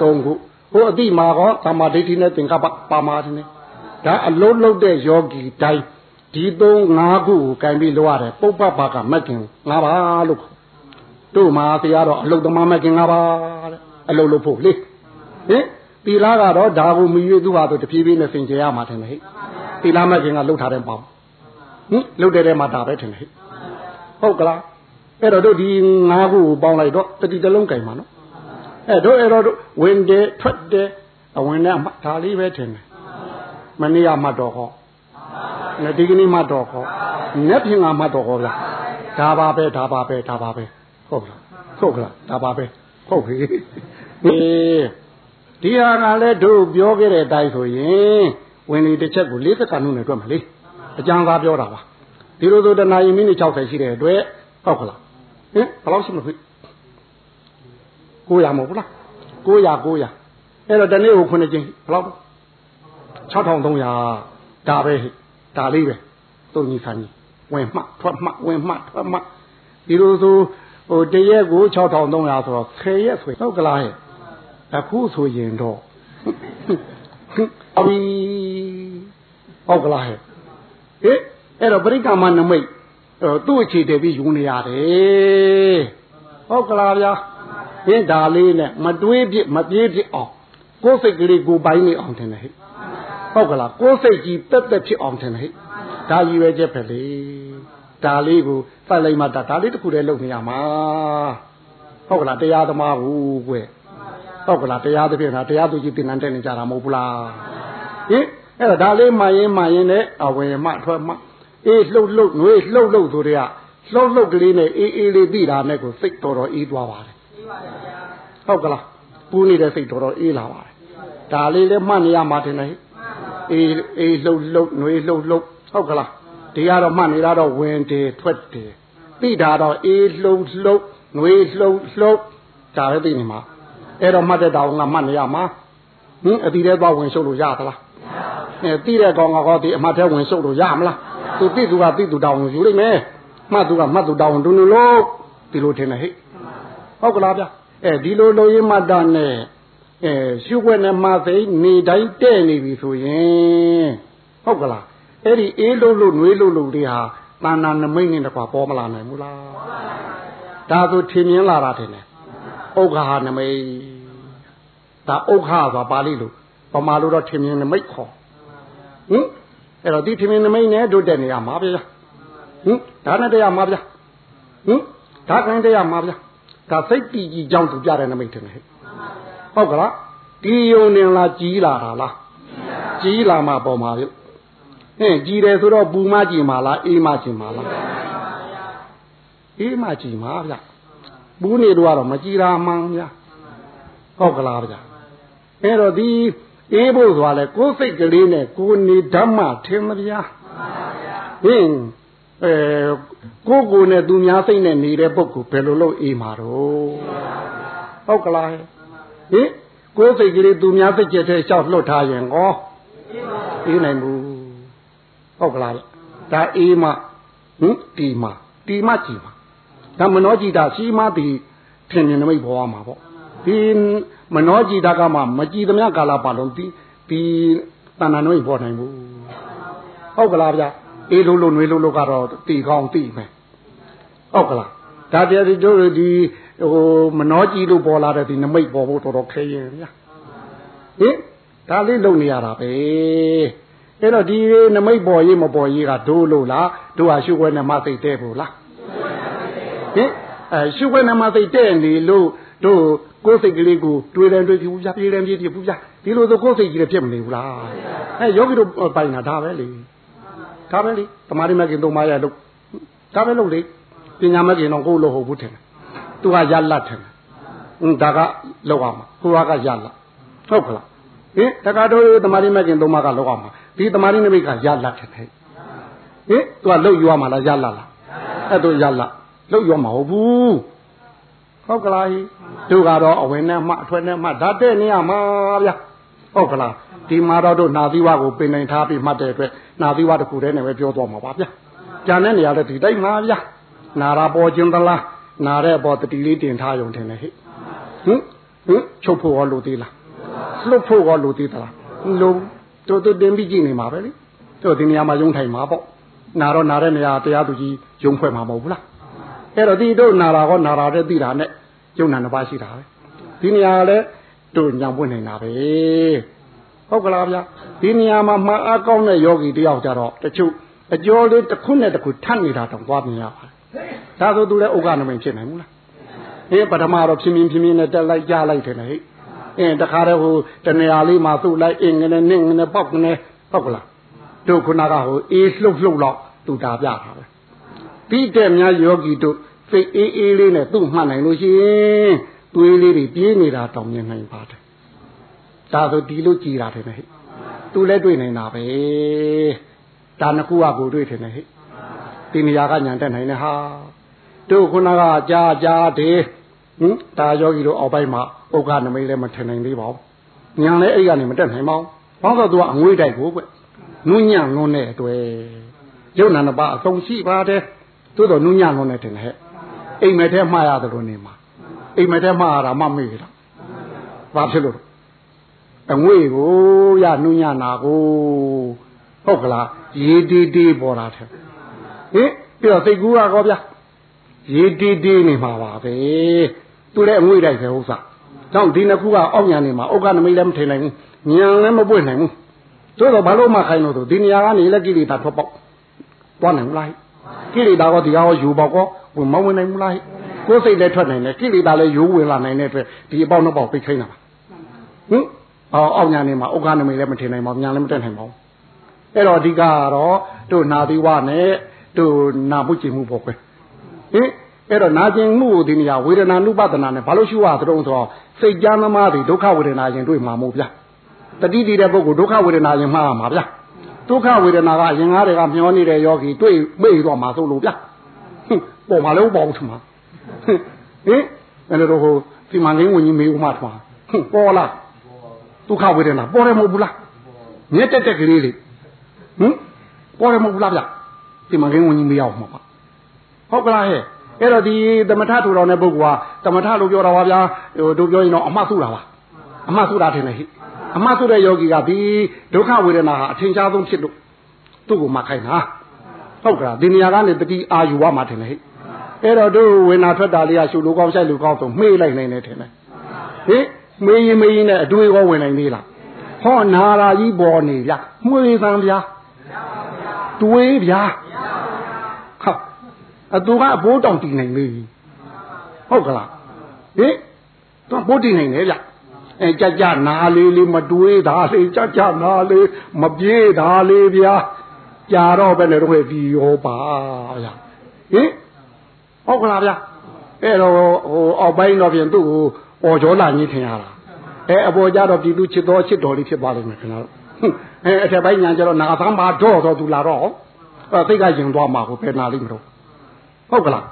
သုံးခု ဟိုအတိမှာကောသမာဓိဋ္ဌိနဲ့သင်္ကပ္ပပါမာထင်တယ်ဒါအလုံးလုံးတဲ့ယောဂီတိုင်းဒီသုံး၅ခုကိုကင်ပြီးလို့ရတယ်ပုပ္ပပါကမဲ့ခင်၅ပါးလို့တို့မှာတရားတော့အလုတ်သမားမဲ့ခင်၅ပါးတဲ့အလုတ်လို့ဖို့လေဟင်သီလကတော့ဒါကိုမြည်ရသူဟာဆိုတဖြည်းဖြည်းနဲ့သင်ကြရမှာထင်တယ်ဟဲ့သီလမဲ့ခင်ကလှုပ်ထားတဲ့ပေါ့ဟင်လှုပ်တဲ့ထဲမှာဒါပဲထင်တယ်ဟဲ့ဟုတ်ကလားအဲ့တော့တို့ဒီငါးခုကိုပေါင်းလိုက်တော့တတိတလုံးကြိုင်မှာနော် အဲ့တို့အဲ့တော့ဝင်တယ်ထွက်တယ်အဝင်နဲ့ဒါလေးပဲထင်တယ်မနေ့ကမှတ်တော့ဟောဒီကနေ့မှတ်တော့ဟောနေ့ပြင်ကမှတ်တော့ဟောဗျာဒါပါပဲဒါပါပဲဒါပါပဲဟုတ်လားဟုတ်ကလားဒါပါပဲဟုတ်ပြီအေးဒီဟာကလည်းတို့ပြောခဲ့တဲ့အတိုင်းဆိုရင်ဝင်လေတစ်ချက်ကို၄သက္ကနုနဲ့တွက်မလေးအကျမ်းသာပြောတာပါဒီလိုဆိုတနာရီမိနစ်60ရှိတဲ့အတွက်ဟုတ်ကလားဟင်ဘယ်လောက်ရှိမလို့ 900မဟုတ်ဘူးလား900 900အဲ့တော့တနေ့ကို9ကျင်းဘယ်လောက်6300ဒါပဲဒါလေးပဲသုံးကြီးဆန်းကြီးဝင်မှထွက်မှဝင်မှထွက်မှဒီလိုဆိုဟိုတရက်ကို6300ဆိုတော့10ရက်ဆိုဟုတ်ကလားဟဲ့အခုဆိုရင်တော့အဘီဟုတ်ကလားဟဲ့ဟဲ့အဲ့တော့ပရိက္ခမနမိတ်သူ့အခြေတည်ပြီးယူနေရတယ်ဟုတ်ကလားဗျာ ဟင်းဒါလေးနဲ့မတွေးပြစ်မပြေးပြစ်အောင်ကိုယ်စိတ်ကလေးကိုပိုင်နေအောင်တင်တယ်ဟဲ့ဟုတ်ကလားကိုယ်စိတ်ကြီးတက်တက်ဖြစ်အောင်တင်တယ်ဟဲ့ဒါကြီးပဲချက်ပဲလေဒါလေးကိုသတ်လိုက်မှဒါဒါလေးတစ်ခုတည်းလုပ်နေရမှာဟုတ်ကလားတရားသမားဘူးကွဟုတ်ကလားတရားသဖြင့်ဒါတရားသူကြီးသင်္ကန်းတက်နေကြတာမဟုတ်ဘူးလားဟင်အဲ့ဒါဒါလေးမှရင်မှရင်နဲ့အဝယ်မှထွက်မှအေးလှုပ်လှုပ်နှွေးလှုပ်လှုပ်ဆိုတဲ့ကလှုပ်လှုပ်ကလေးနဲ့အေးအေးလေးပြီးတာနဲ့ကိုစိတ်တော်တော်အေးသွားပါတယ်အေးပါဗျာ ဟုတ်ကလားပူနေတဲ့စိတ်တော်တော်အေးလာပါတယ်ဒါလေးလည်းမှတ်နေရမှာတင်တယ်အေးအေးလှုပ်လှုပ်နှွေးလှုပ်လှုပ်ဟုတ်ကလားဒီကတော့မှတ်နေတာတော့ဝင်တယ်ထွက်တယ်ပြီးတာတော့အေးလှုပ်လှုပ်နှွေးလှုပ်လှုပ်ဒါပဲသိနေမှာအဲ့တော့မှတ်တဲ့တောင်ကမှတ်နေရမှာဟင်အတီးတဲ့သွားဝင်ရှုပ်လို့ရသလားအဲတိတဲ့ကောင်ကဟောဒီအမှတ်ထဲဝင်ရှုပ်လို့ရမလားသူတိသူကတိသူတောင်းယူလိုက်မယ်မှတ်သူကမှတ်သူတောင်းတူလူလို့ဒီလိုထင်တယ်ဟဲ့ ဟုတ်ကလားဗျအဲဒီလိုလိုရင်းမှတ်တာနဲ့အဲရှုွက်နဲ့မှသိနေတိုင်းတဲ့နေပြီဆိုရင်ဟုတ်ကလားအဲ့ဒီအေးလို့လို့နှွေးလို့လို့တွေဟာတဏ္ဍာနမိတ်နဲ့တကွာပေါ်မလာနိုင်ဘူးလားဒါဆိုထင်မြင်လာတာထင်တယ်ဥက္ခဟာနမိတ်ဒါဥက္ခဆိုတာပါဠိလိုပမာလိုတော့ထင်မြင်နမိတ်ခေါ်ဟင်အဲ့တော့ဒီထင်မြင်နမိတ်နဲ့တို့တက်နေရမှာဗျာဟင်ဒါနဲ့တရားမှာဗျာဟင်ဒါခိုင်းတရားမှာဗျာ ဒါစိတ်တည်ကြည်ကြောင်းသူပြတဲ့နမိတ်တယ်ဟဲ့ဟုတ်ကလားဒီယုံနေလားကြီးလာတာလားကြီးလာမှပေါ်မှာဗျဟင်ကြီးတယ်ဆိုတော့ပူမကြည်မှာလားအေးမကြည်မှာလားအေးမကြည်မှာဗျပူနေတော့တော့မကြည်တာမှန်ဗျဟုတ်ကလားဗျအဲ့တော့ဒီအေးဖို့ဆိုတာလေကိုယ်စိတ်ကလေးနဲ့ကိုနေဓမ္မထင်မဗျာဟင် အဲကိုကိုနဲ့သူများစိတ်နဲ့နေတဲ့ပုဂ္ဂိုလ်ဘယ်လိုလုပ်အေးမှာတော့ဟုတ်ကလားဟင်ကိုယ်စိတ်ကလေးသူများစိတ်ကြက်တဲ့ရှောက်လွတ်ထားရင်ကောအေးနိုင်ဘူးဟုတ်ကလားဒါအေးမှဟင်တီမှတီမှကြည်မှဒါမနောကြည်တာရှိမှဒီထင်မြင်နမိတ်ပေါ်မှာပေါ့ဒီမနောကြည်တာကမှမကြည်သမျှကာလပတ်လုံးဒီဒီတဏ္ဍာနမိတ်ပေါ်နိုင်ဘူးဟုတ်ကလားဗျ အေးလို့လို့နှွေးလို့လို့ကတော့တီကောင်းတီမယ်ဟုတ်ကလားဒါတည်းဒီတို့ဒီဟိုမနောကြည်လို့ပေါ်လာတဲ့ဒီနမိတ်ပေါ်ဖို့တော်တော်ခဲရင်ဗျာဟင်ဒါလေးလုံနေရတာပဲအဲ့တော့ဒီနမိတ်ပေါ်ရေးမပေါ်ရေးကဒိုးလို့လားတို့ဟာရှုခွဲနဲ့မသိတဲ့ဘူးလားဟင်အဲရှုခွဲနဲ့မသိတဲ့နေလို့တို့ကိုယ်စိတ်ကလေးကိုတွေးတယ်တွေးဘူးပြပြေးတယ်ပြေးဘူးပြဒီလိုဆိုကိုယ်စိတ်ကြီးလည်းဖြစ်မနေဘူးလားအဲယောဂီတို့ပိုင်တာဒါပဲလေ ဒါပဲလေတမာရီမကင်သုံးပါးရလို့ဒါပဲလို့လေပညာမကင်တော့ကိုယ်လို့ဟုတ်ဘူးထင်တယ်သူကရလတ်ထင်တယ်อืมဒါကလောက်အောင်ကိုကရလတ်ဟုတ်ကလားဟင်တက္ကသိုလ်တမာရီမကင်သုံးပါးကလောက်အောင်ဒီတမာရီနမိတ်ကရလတ်ထင်တယ်ဟင်သူကလောက်ယူရမှာလားရလတ်လားအဲ့တော့ရလတ်လောက်ယူမှာဟုတ်ဘူးဟုတ်ကလားတို့ကတော့အဝင်နဲ့မှအထွက်နဲ့မှဓာတ်တဲ့နေရမှာဗျာဟုတ်ကလား ဒီမှာတော့တို့နာသီဝကိုပင်နိုင်ထားပြီးမှတ်တဲ့အတွက်နာသီဝတစ်ခုတည်းနဲ့ပဲပြောသွားမှာပါဗျာကြံတဲ့နေရာလည်းဒီတိုင်းမှာဗျာနာရာပေါ်ခြင်းသလားနာတဲ့ပေါ်တတိလေးတင်ထားရုံထင်တယ်ဟိဟင်ဟင်ချုပ်ဖို့ရောလိုသေးလားလှုပ်ဖို့ရောလိုသေးသလားလိုတို့တို့တင်ပြီးကြည့်နေမှာပဲလေတို့ဒီနေရာမှာယုံထိုင်မှာပေါ့နာတော့နာတဲ့နေရာတရားသူကြီးယုံဖွဲ့မှာမဟုတ်ဘူးလားအဲ့တော့ဒီတို့နာရာကောနာရာတဲ့သိတာနဲ့ယုံနာနှစ်ပါးရှိတာပဲဒီနေရာလည်းတို့ညံပွင့်နေတာပဲ ဟုတ်ကလားဗျာဒီနေရာမှာမှန်အားကောင်းတဲ့ယောဂီတယောက်ကြတော့တချို့အကျော်လေးတစ်ခုနဲ့တစ်ခုထပ်နေတာတောင်သွားမြင်ရပါတယ်ဒါဆိုသူလည်းဥက္ကနမိန်ဖြစ်နိုင်ဘူးလားဟေးပထမတော့ဖြင်းဖြင်းဖြင်းဖြင်းနဲ့တက်လိုက်ကြားလိုက်တယ်ဟဲ့အင်းတခါတည်းဟိုတနေရာလေးမှာသူ့လိုက်အင်းငနဲ့နင်းငနဲ့ပေါက်ငနဲ့ဟုတ်ကလားတို့ခုနကဟိုအေးလှုပ်လှုပ်တော့သူတာပြတာပဲပြီးတဲ့များယောဂီတို့စိတ်အေးအေးလေးနဲ့သူ့မှတ်နိုင်လို့ရှိရင်သွေးလေးတွေပြေးနေတာတောင်မြင်နိုင်ပါတယ် ဒါဆိုဒီလိုကြည်တာတယ်ဟဲ့သူလည်းတွေ့နေတာပဲဒါနှစ်ခုကကိုတွေ့တယ်ဟဲ့ဒီနေရာကညာတက်နိုင်တယ်ဟာတို့ခုနကကြာကြာတယ်ဟင်ဒါယောဂီတို့အောက်ပိုင်းမှာဥက္ကနမိတ်လည်းမထင်နိုင်သေးပါဘူးညာလည်းအဲ့ကနေမတက်နိုင်ပါဘူးဘာလို့ဆိုတော့အငွေးတိုက်ကိုကွနုညံ့လွန်းတဲ့အတွက်ရုပ်နာနှစ်ပါးအဆုံးရှိပါတယ်သို့တော့နုညံ့လွန်းတဲ့တင်ဟဲ့အိမ်မက်ထဲမှားရတယ်လို့နေမှာအိမ်မက်ထဲမှားရတာမှမေ့တာဘာဖြစ်လို့ အငွေကိုရနုညံ့နာကိုဟုတ်ကလားရေးတီးတီးပေါ်တာတဲ့ဟင်ပြီးတော့စိတ်ကူးကောဗျာရေးတီးတီးနေမှာပါပဲသူလည်းအငွေတိုက်ပဲဥစ္စာကြောင့်ဒီနှစ်ခုကအောက်ညာနေမှာဥက္ကနမိတ်လည်းမထင်နိုင်ဘူးညံလည်းမပွင့်နိုင်ဘူးသို့တော့ဘာလို့မှခိုင်းလို့ဆိုဒီနေရာကနေလက်ကိလေသာထွက်ပေါက်သွားနိုင်မလားကိလေသာကဒီဟာရောယူပေါက်ကောဝင်မဝင်နိုင်ဘူးလားကိုယ်စိတ်လည်းထွက်နိုင်တယ်ကိလေသာလည်းယူဝင်လာနိုင်တဲ့အတွက်ဒီအပေါက်နှစ်ပေါက်ပိတ်ခိုင်းတာပါဟင် အော်အောက်ညာနေမှာဥက္ကနမိတ်လည်းမထင်နိုင်ပါဘူးညာလည်းမတက်နိုင်ပါဘူးအဲ့တော့အဓိကကတော့တို့နာသီဝနဲ့တို့နာမှုကျင်မှုပေါ့ကွယ်ဟင်အဲ့တော့နာကျင်မှုကိုဒီနေရာဝေဒနာနုပဒနာနဲ့ဘာလို့ရှိရသတုံးဆိုတော့စိတ်ကြမ်းသမားတွေဒုက္ခဝေဒနာရင်တွေ့မှာမို့ဗျာတတိတည်တဲ့ပုဂ္ဂိုလ်ဒုက္ခဝေဒနာရင်မှားမှာဗျာဒုက္ခဝေဒနာကရင်ငါးတွေကမျောနေတဲ့ယောဂီတွေ့မေ့တော့မှာဆိုလို့ဗျာပေါ်မှာလည်းပေါ့ထမှာဟင်အဲ့တော့ဟိုဒီမငင်းဝင်ကြီးမေးဦးမှာထမှာပေါ်လား ဒုက္ခဝေဒနာပေါ်တယ်မဟုတ်ဘူးလားမြက်တက်တက်ကလေးလေဟင်ပေါ်တယ်မဟုတ်ဘူးလားဗျဒီမငင်းဝင်ကြီးမေးအောင်မှာပါဟုတ်ကလားဟဲ့အဲ့တော့ဒီသမထထူတော်တဲ့ပုဂ္ဂိုလ်ကသမထလို့ပြောတာပါဗျာဟိုတို့ပြောရင်တော့အမှတ်စုတာပါအမှတ်စုတာထင်တယ်ဟိအမှတ်စုတဲ့ယောဂီကဒီဒုက္ခဝေဒနာဟာအထင်ရှားဆုံးဖြစ်လို့သူ့ကိုမှခိုင်းတာဟုတ်ကလားဒီနေရာကနေတတိအာယူဝမှထင်တယ်ဟိအဲ့တော့တို့ဝေနာထွက်တာလေးကရှုလို့ကောင်းဆိုင်လို့ကောင်းဆိုမှေးလိုက်နိုင်တယ်ထင်တယ်ဟိ မေးရင်မေးရင်နဲ့အတွေ့ကောဝင်နိုင်သေးလားဟောနာရာကြီးပေါ်နေဗျမှွေသံဗျာတွေးဗျာဟုတ်အတူကအဘိုးတောင်တည်နိုင်ပြီဟုတ်ကလားဟိတော့ဘိုးတည်နိုင်တယ်ဗျအဲကြကြနာလေးလေးမတွေးတာလေးကြကြနာလေးမပြေးတာလေးဗျာကြာတော့ပဲလေတော့ဒီရောပါဗျာဟင်ဟုတ်ကလားဗျာအဲ့တော့ဟိုအောက်ပိုင်းတော့ပြင်သူ့ကို အော်ကြောလာကြီးထင်ရတာအဲအပေါ်ကြတော့ပြည်သူချစ်တော်ချစ်တော်လေးဖြစ်သွားလိမ့်မယ်ခင်ဗျားတို့အဲအထက်ပိုင်းညာကျတော့နာသမ်းပါတော့တော့သူလာတော့အဲသိကရင်သွားမှာကိုပဲနာလိမ့်မလို့ဟုတ်ကလား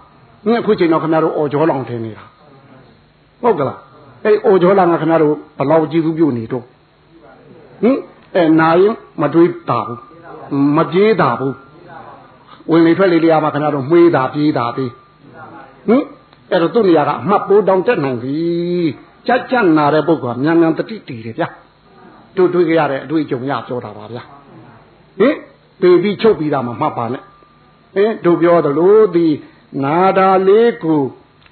ငါအခုချိန်တော့ခင်ဗျားတို့အော်ကြောလောင်ထင်နေတာဟုတ်ကလားအဲ့အိုကြောလာငါခင်ဗျားတို့ဘလောက်ကြည့်သူပြုနေတော့ဟင်အဲနာရင်မတွေးတာဘူးမပြေးတာဘူးဝင်လေထွက်လေလေးအားမှာခင်ဗျားတို့မှွေးတာပြေးတာသေးဟင် အဲ့တော့သူ့နေရာကအမှတ်ပိုးတောင်တက်နိုင်ပြီကြက်ကြက်နာတဲ့ပုဂ္ဂိုလ်ကမြန်မြန်တတိတည်တယ်ဗျာတို့တွေးကြရတဲ့အတွေ့အကြုံရပြောတာပါဗျာဟင်ပေပြီးချုပ်ပြီးတာမှမှတ်ပါနဲ့ဟင်တို့ပြောသလိုဒီနာတာလေးကို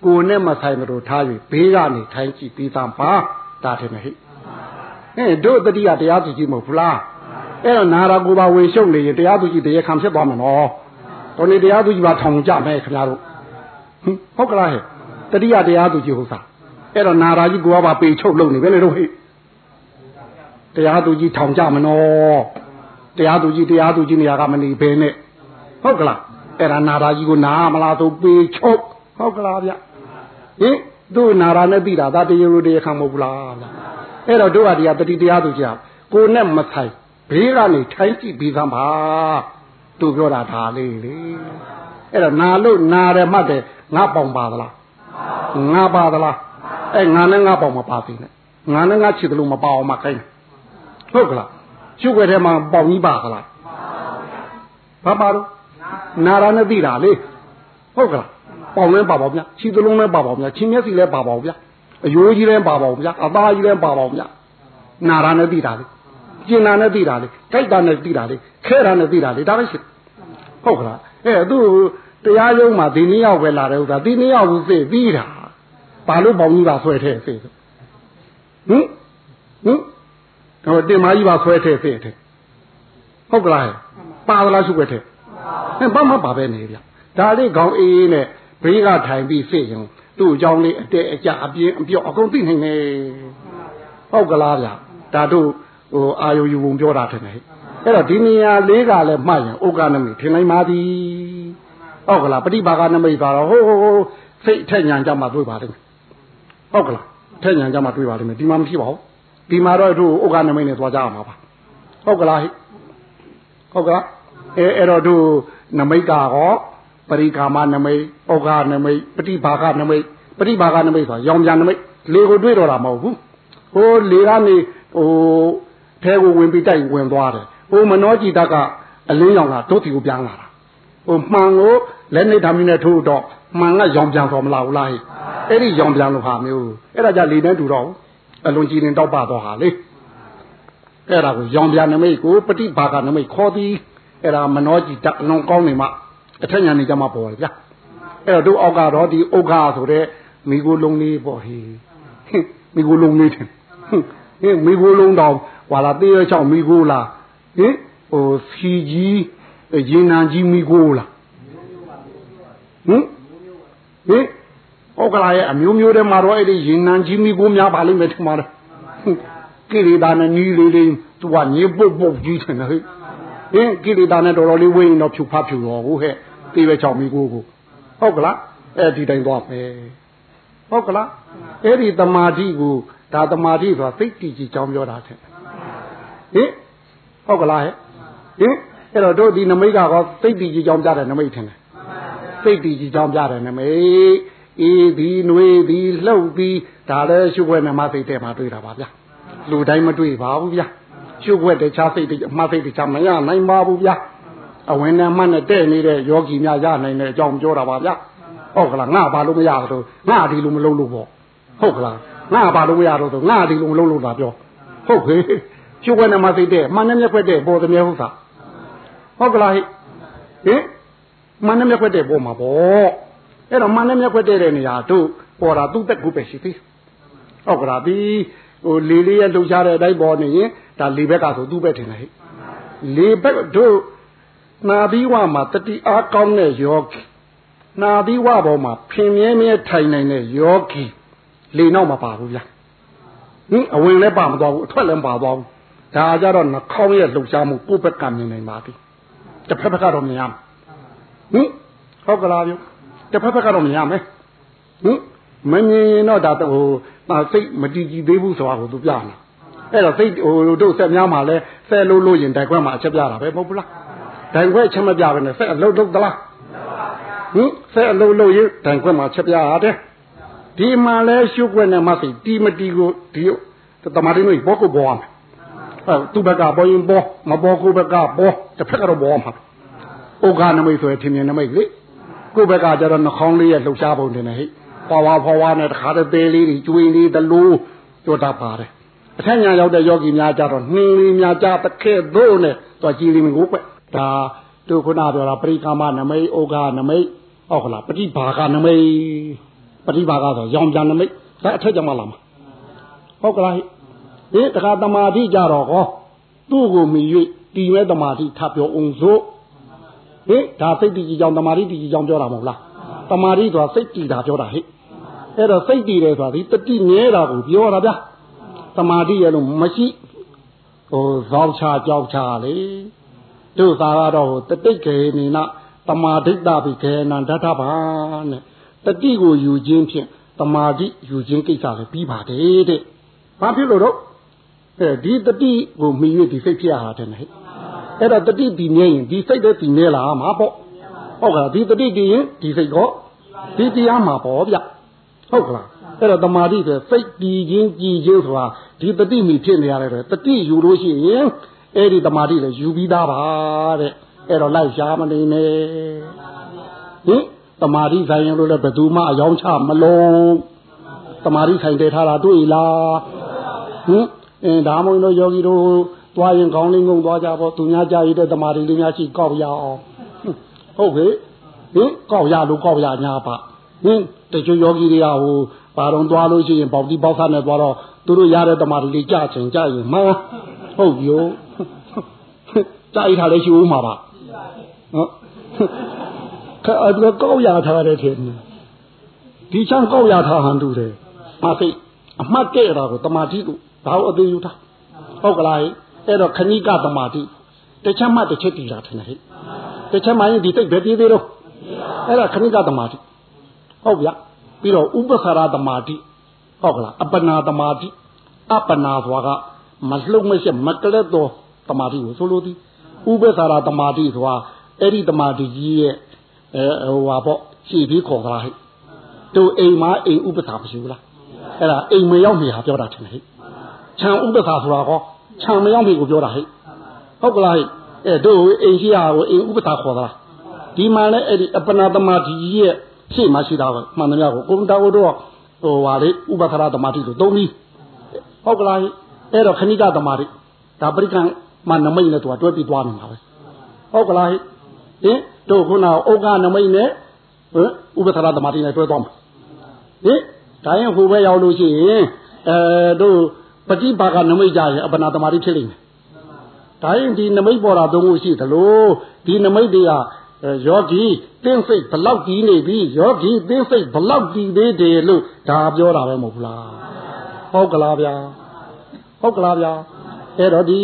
ကိုနဲ့မဆိုင်မလို့ထားပြီးဘေးကနေထိုင်းကြည့်ပြီးသားပါဒါထင်တယ်ဟိဟဲ့တို့တတိယတရားသူကြီးမဟုတ်ဘူးလားအဲ့တော့နာရာကိုပါဝင်ရှုပ်နေရင်တရားသူကြီးတရားခံဖြစ်သွားမှာနော်တော်နေတရားသူကြီးပါထောင်ကြမယ်ခင်ဗျားတို့ ဟုတ်ကလားဟဲ့တတိယတရားသူကြီးဟုတ်စားအဲ့တော့နာရာကြီးကိုပါပေချုပ်လုံနေပဲလေတို့ဟိတရားသူကြီးထောင်ကြမနော်ဟတရားသူကြီးတရားသူကြီးနေရာကမနေဘဲနဲ့ဟုတ်ကလားအဲ့ဒါနာရာကြီးကိုနာမလားဆိုပေချုပ်ဟုတ်ကလားဗျဟင်သူ့နာရာနဲ့ပြီးတာဒါတရားလိုတရားခံမဟုတ်ဘူးလားဗျအဲ့တော့တို့ကတရားတတိတရားသူကြီးကိုနဲ့မဆိုင်ဘေးကနေထိုင်းကြည့်ပြီးသမ်းပါသူပြောတာဒါလေးလေ အဲ့တော့နာလို့နာတယ်မှတ်တယ်ငါပေါင်ပါသလားငါပါသလားအဲ့ငါနဲ့ငါပေါင်မပါသေးနဲ့ငါနဲ့ငါချစ်တယ်လို့မပါအောင်မခိုင်းဟုတ်ကလားရှုပ်ွယ်ထဲမှာပေါင်ကြီးပါသလားဘာပါတော့နာရနဲ့သိတာလေဟုတ်ကလားပေါင်လည်းပါပါဗျာခြေသလုံးလည်းပါပါဗျာခြေမျက်စိလည်းပါပါဗျာအယိုးကြီးလည်းပါပါဗျာအသားကြီးလည်းပါပါဗျာနာရနဲ့သိတာလေကျင်နာနဲ့သိတာလေကြိုက်တာနဲ့သိတာလေခဲတာနဲ့သိတာလေဒါပဲရှိ ဟုတ်ကလားအဲသူတရားရုံးမှာဒီနေ့ရောက်ပဲလာတယ်ဥစ္စာဒီနေ့ရောက်ဘူးသိပြီးတာဘာလို့ပေါင်ကြီးပါဆွဲထဲသိဟင်ဟင်ဟိုတင်မကြီးပါဆွဲထဲသိတယ်ဟုတ်ကလားပါသလားရှုွက်ထဲဟင်ဘာမှပါပဲနေဗျဒါလေးခေါင်းအေးအေးနဲ့ဘေးကထိုင်ပြီးသိရင်သူ့အကြောင်းလေးအတဲအကြအပြင်းအပြော့အကုန်သိနိုင်တယ်ဟုတ်ကလားဗျဒါတို့ဟိုအာယုယူပုံပြောတာထင်တယ် အဲ့တော့ဒီနေရာလေးကလည်းမှတ်ရင်ဥက္ကနမိထင်နိုင်ပါသည်ဟုတ်ကလားပฏิဘာကနမိသွားတော့ဟိုဟိုဟိုစိတ်ထက်ညာကြမှာတွေ့ပါလိမ့်မယ်ဟုတ်ကလားထက်ညာကြမှာတွေ့ပါလိမ့်မယ်ဒီမှာမရှိပါဘူးဒီမှာတော့တို့ဥက္ကနမိနဲ့သွားကြရမှာပါဟုတ်ကလားဟိဟုတ်ကလားအဲအဲ့တော့တို့နမိတ်ကဟောပရိကာမနမိတ်ဩဃနမိတ်ပฏิဘာကနမိတ်ပฏิဘာကနမိတ်ဆိုတာရောင်ပြန်နမိတ်လေကိုတွေ့တော့တာမဟုတ်ဘူးဟိုလေကနေဟိုထဲကိုဝင်ပြီးတိုက်ဝင်သွားတယ် ဟိုမနောကြည်တကအလင်းရောင်ကဒုတ်တီကိုပြန်လာတာဟိုမှန်ကိုလက်နေဓာမီနဲ့ထိုးတော့မှန်ကရောင်ပြန်တော်မလားဘူးလားဟဲ့အဲ့ဒီရောင်ပြန်လို့ဟာမျိုးအဲ့ဒါကြလေနဲ့တူတော့အလွန်ကြည်နေတော့ပါတော့ဟာလေအဲ့ဒါကိုရောင်ပြန်နမိတ်ကိုပฏิဘာကနမိတ်ခေါ်သည်အဲ့ဒါမနောကြည်တအလွန်ကောင်းနေမှအထက်ညာနေကြမှာပေါ်တယ်ဗျာအဲ့တော့တို့အောက်ကတော့ဒီဥက္ခဆိုတဲ့မိကိုလုံးလေးပေါ့ဟေးမိကိုလုံးလေးတယ်ဟင်မိကိုလုံးတော့ဟွာလာတေးရချောင်းမိကိုလား ဟင်ဟိုစီကြီးရင်နံကြီးမိကိုလားဟင်ဟင်ဩကလာရဲ့အမျိုးမျိုးတည်းမှာတော့အဲ့ဒီရင်နံကြီးမိကိုများပါလိမ့်မယ်ထင်ပါတယ်ကိရိတာနဲ့နီးလေးလေးသူကညပုတ်ပုတ်ကြီးတယ်ဟဲ့ဟင်ကိရိတာနဲ့တော်တော်လေးဝိရင်တော့ဖြူဖဖြူတော့ဟုတ်ဟဲ့တေးပဲချောင်းမိကိုကိုဟုတ်ကလားအဲ့ဒီတိုင်းသွားမယ်ဟုတ်ကလားအဲ့ဒီတမာတိကိုဒါတမာတိဆိုတာသိတိကြီးကြောင်းပြောတာတဲ့ဟင် ဟုတ်ကလားဟဲ့ဟင်အဲ့တော့တို့ဒီနမိတ်ကောသိတိကြီးကြောင်းပြတဲ့နမိတ်ထင်တယ်သိတိကြီးကြောင်းပြတဲ့နမိတ်အေးဒီနှွေးဒီလှုပ်ဒီဒါလည်းရှုပ်ွက်နမသိတဲ့မှာတွေ့တာပါဗျာလူတိုင်းမတွေ့ပါဘူးဗျာရှုပ်ွက်တခြားစိတ်အမှားစိတ်တခြားမရနိုင်ပါဘူးဗျာအဝင်နဲ့မှတ်နဲ့တဲ့နေတဲ့ယောဂီများရနိုင်တဲ့အကြောင်းပြောတာပါဗျာဟုတ်ကလားငါဘာလို့မရတော့ငါဒီလိုမလုပ်လို့ပေါ့ဟုတ်ကလားငါဘာလို့မရတော့ဆိုငါဒီလိုမလုပ်လို့တာပြောဟုတ်ခေ ရှုပ်ွက်နမသိတဲ့မှန်နဲ့မျက်ခွက်တဲ့ပေါ်သမီးဟုတ်သားဟုတ်ကလားဟိဟင်မှန်နဲ့မျက်ခွက်တဲ့ပေါ်မှာပေါ့အဲ့တော့မှန်နဲ့မျက်ခွက်တဲ့တဲ့နေရာတို့ပေါ်တာသူ့တက်ကူပဲရှိသေးဟုတ်ကလားဒီဟိုလေလေးရဲ့လှုပ်ရှားတဲ့အတိုင်းပေါ်နေရင်ဒါလေဘက်ကဆိုသူ့ဘက်ထင်တယ်ဟိလေဘက်တို့နာသီဝမှာတတိအားကောင်းတဲ့ယောဂီနာသီဝပေါ်မှာဖင်မြဲမြဲထိုင်နိုင်တဲ့ယောဂီလေနောက်မပါဘူးဗျာဟင်အဝင်လည်းပါမသွားဘူးအထွက်လည်းမပါသွားဘူး ဒါကြတော့နှာခေါင်းရဲ့လှုပ်ရှားမှုကိုယ့်ဘက်ကမြင်နိုင်ပါပြီတစ်ဖက်ဘက်ကတော့မြင်ရမယ်ဟင်ဟုတ်ကလားဗျတစ်ဖက်ဘက်ကတော့မြင်ရမယ်ဟင်မမြင်ရင်တော့ဒါဟိုစိတ်မတည်ကြည်သေးဘူးဆိုတာကိုသူပြမှာအဲ့တော့စိတ်ဟိုတို့ဆက်များမှာလဲဆဲလို့လို့ရင်တိုင်ခွဲမှာအချက်ပြတာပဲမဟုတ်ဘူးလားတိုင်ခွဲချက်မပြဘဲနဲ့ဆက်အလုပ်လုပ်သလားဟင်ဆက်အလုပ်လုပ်ရင်တိုင်ခွဲမှာချက်ပြရတယ်ဒီမှာလဲရှုပ်ွက်နဲ့မသိတီမတီကိုဒီတမတိမျိုးဘောကိုဘောအောင်အဲ သူ့ဘက်ကပေါ်ရင်ပေါ်မပေါ်ကိုဘက်ကပေါ်တစ်ဖက်ကတော့ပေါ်မှာဥက္ကနမိတ်ဆိုရင်ထင်မြင်နမိတ်လေကိုယ့်ဘက်ကကျတော့နှာခေါင်းလေးရဲ့လှုပ်ရှားပုံတင်နေဟိပွားဝါဖွာဝါနဲ့တခါတည်းသေးလေးတွေကျွေးလေးတလို့တို့တာပါတယ်အထက်ညာရောက်တဲ့ယောဂီများကြတော့နှင်းလေးများကြတခဲ့သို့နဲ့တော့ကြည်လီမကိုကွဒါတို့ခုနပြောတာပရိကာမနမိတ်ဩဃနမိတ်ဟုတ်ခလားပฏิဘာကနမိတ်ပฏิဘာကဆိုရောင်ပြန်နမိတ်ဒါအထက်ကြမှာလာမှာဟုတ်ကလား ဒီတခါတမာတိကြတော့ဟောသူ့ကိုမြည်၍တီမဲ့တမာတိထပ်ပြောအောင်စို့ဟေးဒါစိတ်တည်ကြည်ကြောင်တမာတိတည်ကြည်ကြောင်ပြောတာမဟုတ်လားတမာတိဆိုတာစိတ်တည်တာပြောတာဟဲ့အဲ့တော့စိတ်တည်တယ်ဆိုတာဒီတတိမြဲတာကိုပြောတာဗျာတမာတိရဲ့လို့မရှိဟိုဇောက်ချကြောက်ချလေဟတို့သာကတော့တတိတ်ခေနေနတမာဒိဋ္ဌပိခေနံဓထဘာနဲ့တတိကိုယူခြင်းဖြင့်တမာတိယူခြင်းကိစ္စလည်းပြီးပါတယ်တဲ့ဘာဖြစ်လို့တော့ အဲဒီတတိကိုမြည်ရဒီစိတ်ဖြစ်ရတာတဲ့ဟဲ့အဲ့တော့တတိတည်မြဲရင်ဒီစိတ်လည်းတည်မြဲလာမှာပေါ့ဟုတ်ကဲ့ဒီတတိတည်ရင်ဒီစိတ်ကောဒီတရားမှာပေါ့ဗျဟုတ်ကလားအဲ့တော့တမာတိဆိုစိတ်တည်ခြင်းကြည်ခြင်းဆိုတာဒီတတိမိဖြစ်နေရတယ်တတိယူလို့ရှိရင်အဲ့ဒီတမာတိလည်းယူပြီးသားပါတဲ့အဲ့တော့လိုက်ရှားမနေနဲ့ဟင်တမာတိဆိုင်ရင်လို့လည်းဘယ်သူမှအယောင်းချမလုံးတမာတိဆိုင်တည်ထားတာတွေ့လားဟင် အင်းဒါမှမဟုတ်ယောဂီတို့သွားရင်ကောင်းလေးငုံသွားကြပေါ့သူများကြာရတဲ့တမာတိလေးများရှိကောက်ရအောင်ဟုတ်ကဲ့ဟင်ကောက်ရလို့ကောက်ရညာပါဟင်တချို့ယောဂီတွေကဟိုပါတော့သွားလို့ရှိရင်ပေါတိပေါခနဲ့သွားတော့သူတို့ရတဲ့တမာတိလေးကြာချင်ကြာရင်မှန်ဟုတ်ရောကြာရထားလဲရှိဦးမှာပါဟုတ်ခါအဲ့ဒါကောက်ရထားတဲ့ထင်ဒီချမ်းကောက်ရထားဟန်တူတယ်မသိအမှတ်တဲ့တာကိုတမာတိ ကိုဘာလို့အသေးယူထားဟုတ်ကလားအဲ့တော့ခဏိကတမာတိတစ်ချက်မှတစ်ချက်တည်လာတယ်ဟဲ့တစ်ချက်မှရင်ဒီတိတ်ပဲပြေးသေးတော့အဲ့ဒါခဏိကတမာတိဟုတ်ဗျာပြီးတော့ဥပ္ပခရာတမာတိဟုတ်ကလားအပနာတမာတိအပနာဆိုတာကမလှုပ်မရှက်မကလက်တော်တမာတိကိုဆိုလိုသည်ဥပ္ပခရာတမာတိဆိုတာအဲ့ဒီတမာတိကြီးရဲ့အဲဟိုပါပေါ့ရှေ့ပြီးခေါ်တာဟဲ့တို့အိမ်မှာအိမ်ဥပ္ပခါမရှိဘူးလားအဲ့ဒါအိမ်မရောက်နေဟာပြောတာထင်တယ်ဟဲ့ ခြံဥပ္ပခါဆိုတာကောခြံမရောက်နေကိုပြောတာဟဲ့ဟုတ်ကလားဟဲ့အဲတို့အိမ်ရှိရာကိုအိမ်ဥပ္ပခါခေါ်တာဒီမှာလည်းအဲ့ဒီအပနာတမာတိကြီးရဲ့ရှေ့မှာရှိတာပဲမှန်တယ်များကိုကိုမတာတို့တော့ဟိုဟာလေဥပခရတမာတိလို့သုံးပြီးဟုတ်ကလားအဲ့တော့ခဏိကတမာတိဒါပရိကံမနမိတ်နဲ့သူကတွဲပြီးသွားနေမှာပဲဟုတ်ကလားဟင်တို့ခုနဥက္ကနမိတ်နဲ့ဟင်ဥပခရတမာတိနဲ့တွဲသွားမှာဟင်ဒါရင်ဟိုဘက်ရောက်လို့ရှိရင်အဲတို့ ပฏิပါကနမိတ်ကြရင်အပနာတမာတိဖြစ်လိမ့်မယ်ဒါရင်ဒီနမိတ်ပေါ်တာသုံးခုရှိသလိုဒီနမိတ်တွေကယောဂီတင်းစိတ်ဘလောက်ကြီးနေပြီယောဂီတင်းစိတ်ဘလောက်ကြီးသေးတယ်လို့ဒါပြောတာပဲမဟုတ်ဘူးလားဟုတ်ကလားဗျာဟုတ်ကလားဗျာအဲ့တော့ဒီ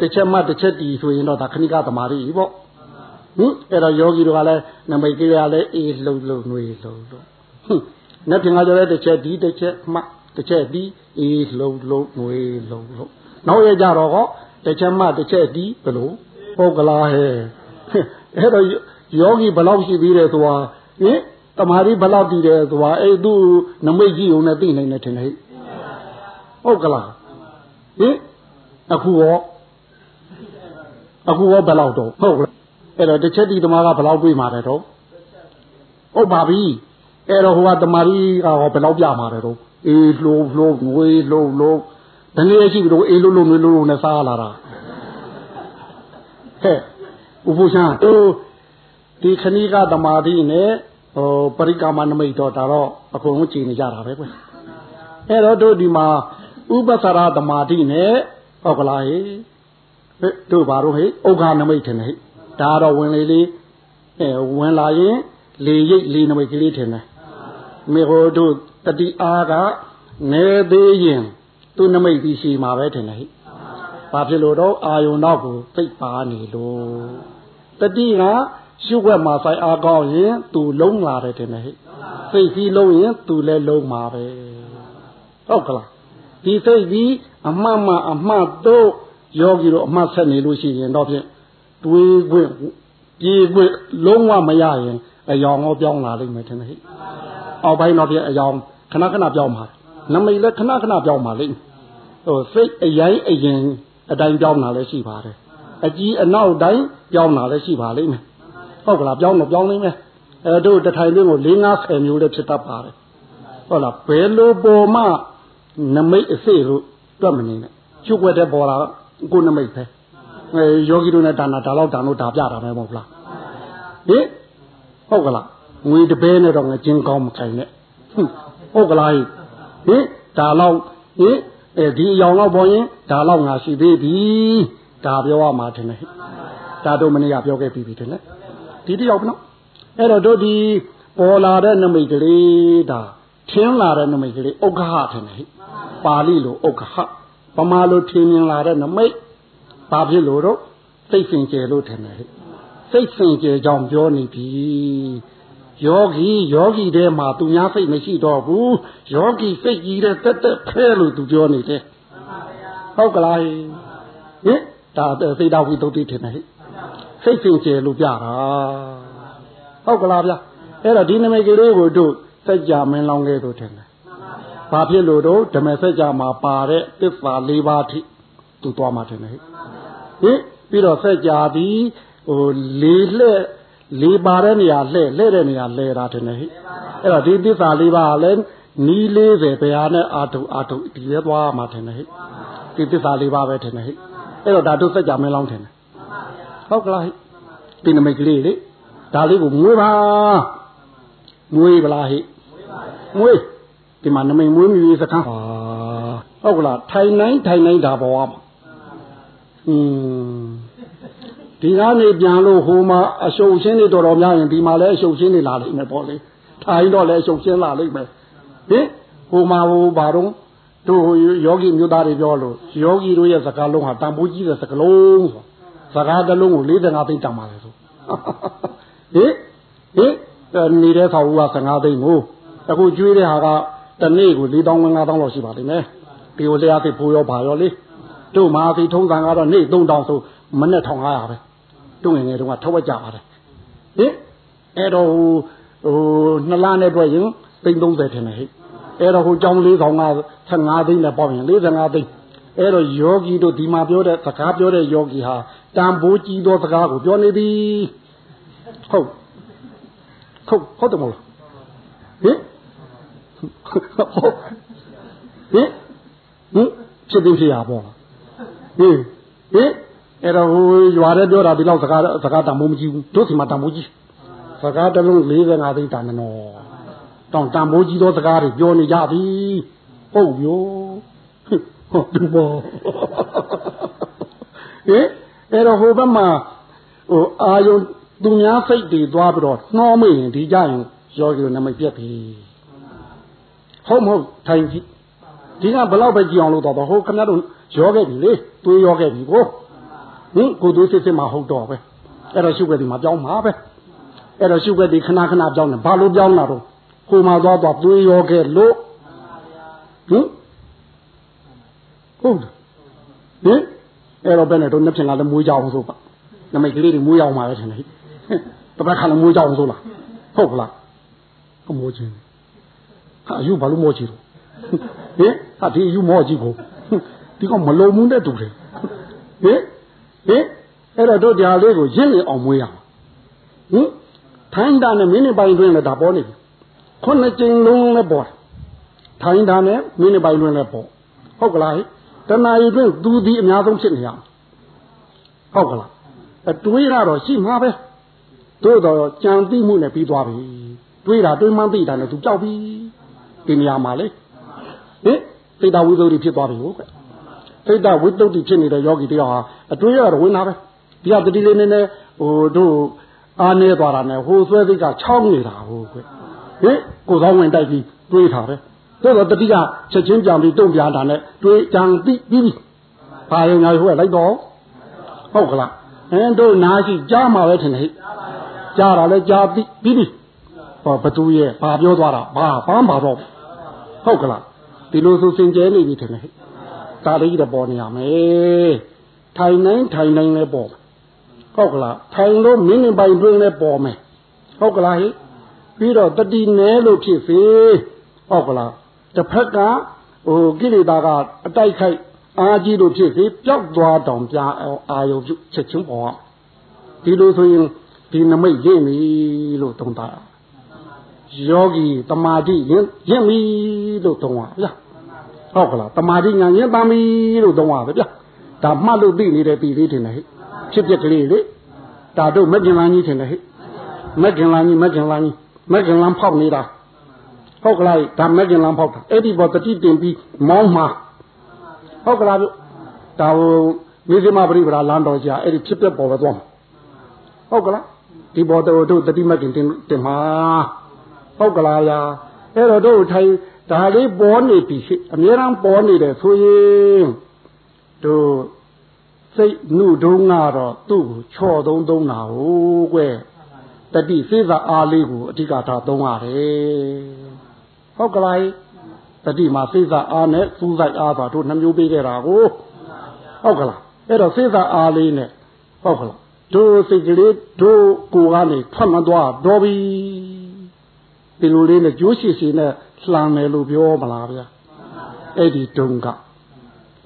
တစ်ချက်မှတစ်ချက်တည်ဆိုရင်တော့ဒါခဏိကသမာဓိပေါ့ဟင်အဲ့တော့ယောဂီတို့ကလည်းနမိတ်ကလေးကလည်းအေးလှုပ်လှုပ်နှွေးလှုပ်လှုပ်ဟင်နောက်ပြန်ကြတဲ့တစ်ချက်ဒီတစ်ချက်မှ တစ်ချက်ဒီအေးလှုပ်လှုပ်နှွေလှုပ်လှုပ်နောက်ရကြတော့ဟောတစ်ချက်မှတစ်ချက်ဒီဘလို့ဟုတ်ကလားဟဲ့အဲ့တော့ယောဂီဘလောက်ရှိသေးတယ်ဆိုတာဟင်တမာရီဘလောက်တည်တယ်ဆိုတာအဲ့သူနမိတ်ကြီးုံနဲ့သိနိုင်တယ်ထင်တယ်ဟုတ်ကလားဟင်အခုရောအခုရောဘယ်လောက်တော့ဟုတ်လားအဲ့တော့တစ်ချက်ဒီတမားကဘလောက်တွေးမှာတယ်တော့ဟုတ်ပါပြီအဲ့တော့ဟိုကတမာရီကဟောဘယ်လောက်ပြမှာတယ်တော့ အေးလှိုးလှိုးငွေလှိုးလှိုးတနေ့ရှိပြီတော့အေးလှိုးလှိုးငွေလှိုးလှိုးနဲ့စားလာတာဟဲ့ဥပုရှံတို့ဒီခဏိကသမာဓိနဲ့ဟိုပရိကာမနမိတ်တော့ဒါတော့အကုန်လုံးကြည်နေကြတာပဲကွအဲ့တော့တို့ဒီမှာဥပသရသမာဓိနဲ့ဟုတ်ကလားဟေတို့ဘာလို့ဟေဥက္ခနမိတ်ထင်တယ်ဒါတော့ဝင်လေလေးအဲဝင်လာရင်လေရိတ်လေနမိတ်ကလေးထင်တယ်မေဟိုတို့ တတိအားကနေသေးရင်သူနမိတ်ပြီးရှိမှာပဲထင်တယ်ဟိဘာဖြစ်လို့တော့အာယုံတော့ကိုသိပ်ပါနေလို့တတိကရှုွက်မှာဆိုင်အားကောင်းရင်သူလုံးလာတယ်တင်တယ်ဟဲ့စိတ်ပြီးလုံးရင်သူလည်းလုံးမှာပဲဟုတ်ကလားဒီစိတ်ပြီးအမှတ်မှအမှတ်တော့ယောဂီတို့အမှတ်ဆက်နေလို့ရှိရင်တော့ဖြင့်တွေးခွင့်ပြေးခွင့်လုံးဝမရရင်အယောင်တော့ပြောင်းလာလိမ့်မယ်ထင်တယ်ဟဲ့အောက်ပိုင်းတော့ဖြင့်အယောင် ခဏခဏပြောင်းပါနမိတ်လည်းခဏခဏပြောင်းပါလိမ့်ဟိုစိတ်အရင်အရင်အတိုင်းပြောင်းတာလည်းရှိပါတယ်အကြီးအနောက်တိုင်းပြောင်းတာလည်းရှိပါလိမ့်မယ်ဟုတ်ကလားပြောင်းတော့ပြောင်းနေမယ်အဲတို့တထိုင်လေးကို၄50မျိုးလည်းဖြစ်တတ်ပါတယ်ဟုတ်လားဘယ်လိုပေါ်မှနမိတ်အစစ်လို့တွက်မနေနဲ့ချုပ်ွက်တဲ့ပေါ်လာကိုနမိတ်ပဲအဲယောဂီတို့နဲ့ဒါနာဒါလောက်ဒါလို့ဒါပြတာပဲမဟုတ်လားဟင်ဟုတ်ကလားငွေတပဲနဲ့တော့ငကျင်းကောင်းမခိုင်နဲ့ ဟုတ်ကလားဟင်ဒါလောက်ဟင်အဲဒီအယောင်လောက်ပေါ်ရင်ဒါလောက်ငါရှိသေးပြီဒါပြောရမှာတယ်ဒါတို့မနေ့ကပြောခဲ့ပြီးပြီတယ်ဒီတယောက်နော်အဲ့တော့တို့ဒီပေါ်လာတဲ့နမိတ်ကလေးဒါထင်းလာတဲ့နမိတ်ကလေးဥက္ခဟထင်တယ်ပါဠိလိုဥက္ခဟပမာလိုထင်းမြင်လာတဲ့နမိတ်ဘာဖြစ်လို့တော့စိတ်စင်ကြယ်လို့ထင်တယ်စိတ်စင်ကြယ်ကြောင့်ပြောနေပြီ ယောဂီယောဂီထဲမှာသူများစိတ်မရှိတော့ဘူးယောဂီစိတ်ကြီးတဲ့တက်တက်ဖဲလို့သူပြောနေတယ်ဟုတ်ကလားဟင်ဒါစိတ်တော်ဝိသုဒ္ဓိထင်တယ်စိတ်စင်ကြယ်လို့ပြတာဟုတ်ကလားဗျအဲ့တော့ဒီနမိတ်ကလေးကိုတို့စัจ जा မင်းလောင်းခဲ့လို့ထင်တယ်ဘာဖြစ်လို့တော့ဓမ္မစัจ जा မှာပါတဲ့သစ္စာ၄ပါးထိသူသွားမှထင်တယ်ဟင်ပြီးတော့စัจ जा ဒီဟိုလေးလှဲ့ လေးပါတဲ့နေရာလှဲ့လှဲ့တဲ့နေရာလဲတာတယ်ဟိအဲ့တော့ဒီသစ္စာလေးပါးလည်းနီး40ဘယ်ဟာနဲ့အာထုအာထုဒီလဲသွားမှာတယ်ဟိဒီသစ္စာလေးပါးပဲတယ်ဟိအဲ့တော့ဒါတို့စัจ जा မင်းလောင်းတယ်ဟုတ်ကလားဟိဒီနမိတ်ကလေးလေဒါလေးကိုမွေးပါမွေးပလားဟိမွေးဒီမှာနမိတ်မွေးမြူရေးစခန်းဟုတ်ကလားထိုင်နိုင်ထိုင်နိုင်ဒါပေါ်မှာอืม ဒီကနေပြန်လို့ဟိုမှာအရှုပ်ရှင်းနေတော်တော်များရင်ဒီမှာလည်းအရှုပ်ရှင်းနေလာလိမ့်မယ်ပေါ့လေထိုင်တော့လည်းအရှုပ်ရှင်းလာလိမ့်မယ်ဟင်ဟိုမှာဟိုဘာတော့တို့ယောဂီမျိုးသားတွေပြောလို့ယောဂီတို့ရဲ့စကားလုံးဟာတန်ဖိုးကြီးတဲ့စကားလုံးဆိုစကားတစ်လုံးကို45သိန်းတန်ပါလေဆိုဟင်ဟင်နေတဲ့ဆောက်ဦးက15သိန်းကိုအခုကျွေးတဲ့ဟာကတနေ့ကို4000 5000လောက်ရှိပါလိမ့်မယ်ဒီကိုတရားသိဖိုးရောပါရောလေတို့မာသီထုံးစံကတော့နေ့3000ဆို မနဲ့1500ပဲတုံငယ်ငယ်တုန်းကထဝက်ကြပါတယ်ဟင်အဲ့တော့ဟိုဟိုနှစ်လနဲ့တွေ့ရင်သိန်း30ထင်တယ်ဟဲ့အဲ့တော့ဟိုကြောင်းလေးဆောင်က15သိန်းနဲ့ပေါင်းရင်45သိန်းအဲ့တော့ယောဂီတို့ဒီမှာပြောတဲ့စကားပြောတဲ့ယောဂီဟာတန်ဖိုးကြီးသောစကားကိုပြောနေသည်ဟုတ်ဟုတ်ဟုတ်တယ်မဟုတ်ဟင်ဟုတ်ဟင်ဟင်ဖြစ်ပြီးဖြစ်ရပါဟင်ဟင် အဲ့တော့ဟိုရွာထဲပြောတာဒီလောက်စကားစကားတန်မိုးမကြည့်ဘူးတို့စီမှာတန်မိုးကြီးစကားတစ်လုံး45သိန်းတန်နော်တောင်တန်မိုးကြီးသောစကားတွေပြောနေကြပြီဟုတ်ရောဟုတ်ဒီဘောဟင်အဲ့တော့ဟိုဘက်မှာဟိုအာယုံသူများစိတ်တွေသွားပြီးတော့နှောမိရင်ဒီကြရင်ရောဂီနမိတ်ပြက်ပြီဟုတ်မဟုတ်ထိုင်ကြည့်ဒီကဘလောက်ပဲကြည့်အောင်လို့တော့ဟိုခင်ဗျားတို့ရောခဲ့ပြီလေသွေးရောခဲ့ပြီကို ဟင်ကိုသွေးစစ်စစ်မှဟုတ်တော့ပဲအဲ့တော့ရှုပ်ွက်ဒီမှာပြောင်းမှာပဲအဲ့တော့ရှုပ်ွက်ဒီခဏခဏပြောင်းတယ်ဘာလို့ပြောင်းလာတော့ကိုမှသွားသွားသွေးရောခဲ့လို့ဟင်ဟုတ်ဟင်အဲ့တော့ဘယ်နဲ့တော့နှစ်ဖြင့်ကလည်းမွေးကြအောင်ဆိုပါနမိတ်ကလေးတွေမွေးအောင်ပါပဲထင်တယ်တပတ်ခါလည်းမွေးကြအောင်ဆိုလားဟုတ်ကလားကမိုးချင်းဟာယူဘာလို့မောချီတော့ဟင်ဟာဒီယူမောချီကိုဒီကမလုံမှုနဲ့တူတယ်ဟင် ဟင်အဲ့တော့တို့တရားလေးကိုရင့်နေအောင်မွေးရအောင်ဟင်ထိုင်းတာနဲ့မိနစ်ပိုင်းတွင်းလည်းဒါပေါ်နေပြီခုနှစ်ကြိမ်လုံးလည်းပေါ်ထိုင်းတာနဲ့မိနစ်ပိုင်းတွင်းလည်းပေါ်ဟုတ်ကလားတဏှာရီတွင်းသူဒီအများဆုံးဖြစ်နေရဟုတ်ကလားအတွေးကတော့ရှိမှာပဲတို့တော့ကြံသိမှုနဲ့ပြီးသွားပြီတွေးတာတွေးမှန်းသိတာနဲ့သူကြောက်ပြီဒီနေရာမှာလေဟင်သိတာဝိသုဒ္ဓိဖြစ်သွားပြီဟုတ်ကဲ့ သိတာဝိသုဒ္ဓိဖြစ်နေတဲ့ယောဂီတယောက်ဟာအတွေးရတော့ဝင်တာပဲဒီကတတိလေးနည်းနည်းဟိုတို့အားနေသွားတာနဲ့ဟိုဆွဲသိကချောင်းနေတာဟုတ်ကဲ့ဟင်ကိုသောဝင်တိုက်ပြီးတွေးတာပဲတို့တော့တတိကချက်ချင်းပြန်ပြီးတုံ့ပြန်တာနဲ့တွေးကြံပြီးပြီးဘာရုံညာဟိုကလိုက်တော့ဟုတ်ကလားအင်းတို့နားရှိကြားမှာပဲထင်တယ်ကြားတာလဲကြားပြီးပြီးပြီဟောဘသူရဲ့ဘာပြောသွားတာဘာဘာမှမတော့ဟုတ်ကလားဒီလိုဆိုစင်ကြဲနေပြီထင်တယ် ဒါလေးကြီးတော့ပေါ်နေရမယ်ထိုင်နိုင်ထိုင်နိုင်လဲပေါ်ဟုတ်ကလားထိုင်လို့မိနစ်ပိုင်းတွင်းလဲပေါ်မယ်ဟုတ်ကလားဟိပြီးတော့တတိနဲလို့ဖြစ်စေဟုတ်ကလားတစ်ဖက်ကဟိုကိလေသာကအတိုက်ခိုက်အာကြီးလို့ဖြစ်စေပျောက်သွားတောင်ပြအာယုပြုချက်ချင်းပေါ်ဒီလိုဆိုရင်ဒီနမိတ်ရင့်ပြီလို့သုံးတာယောဂီတမာတိရင့်ရင့်ပြီလို့သုံးပါဗျာ ဟုတ်ကလားတမာတိညာရင့်ပါပြီလို့သုံးပါပဲဗျာဒါမှတ်လို့သိနေတဲ့ပြည်သေးတယ်ဟဲ့ဖြစ်ပြက်ကလေးလေဒါတို့မက်ကင်လန်းကြီးထင်တယ်ဟဲ့မက်ကင်လန်းကြီးမက်ကင်လန်းကြီးမက်ကင်လန်းဖောက်နေတာဟုတ်ကလားဒါမက်ကင်လန်းဖောက်တာအဲ့ဒီပေါ်တတိတင်ပြီးမောင်းမှာဟုတ်ကလားဗျဒါဟိုမိစမပရိပရာလမ်းတော်ကြာအဲ့ဒီဖြစ်ပြက်ပေါ်ပဲသွားမှာဟုတ်ကလားဒီပေါ်တို့တို့တတိမကင်တင်တင်မှာဟုတ်ကလားဗျာအဲ့တော့တို့ထိုင် ဒါလေးပေါ်နေပြီရှိအများရန်ပေါ်နေတယ်ဆိုရင်တို့စိတ်နှုတုံးကတော့သူ့ကိုချော့သုံးသုံးတာဟုတ်ကွယ်တတိစေစာအားလေးကိုအဓိကထားသုံးရတယ်ဟုတ်ကလားတတိမှာစေစာအားနဲ့စူးစိုက်အားပါတို့နှမျိုးပေးခဲ့တာကိုဟုတ်ကလားအဲ့တော့စေစာအားလေးနဲ့ဟုတ်ကလားတို့စိတ်ကလေးတို့ကိုကနေထွက်မသွားတော့ပြီဒီလိုလေးနဲ့ကြိုးရှိရှိနဲ့ လှမ်းမယ်လို့ပြောမလားဗျာအဲ့ဒီတုံးက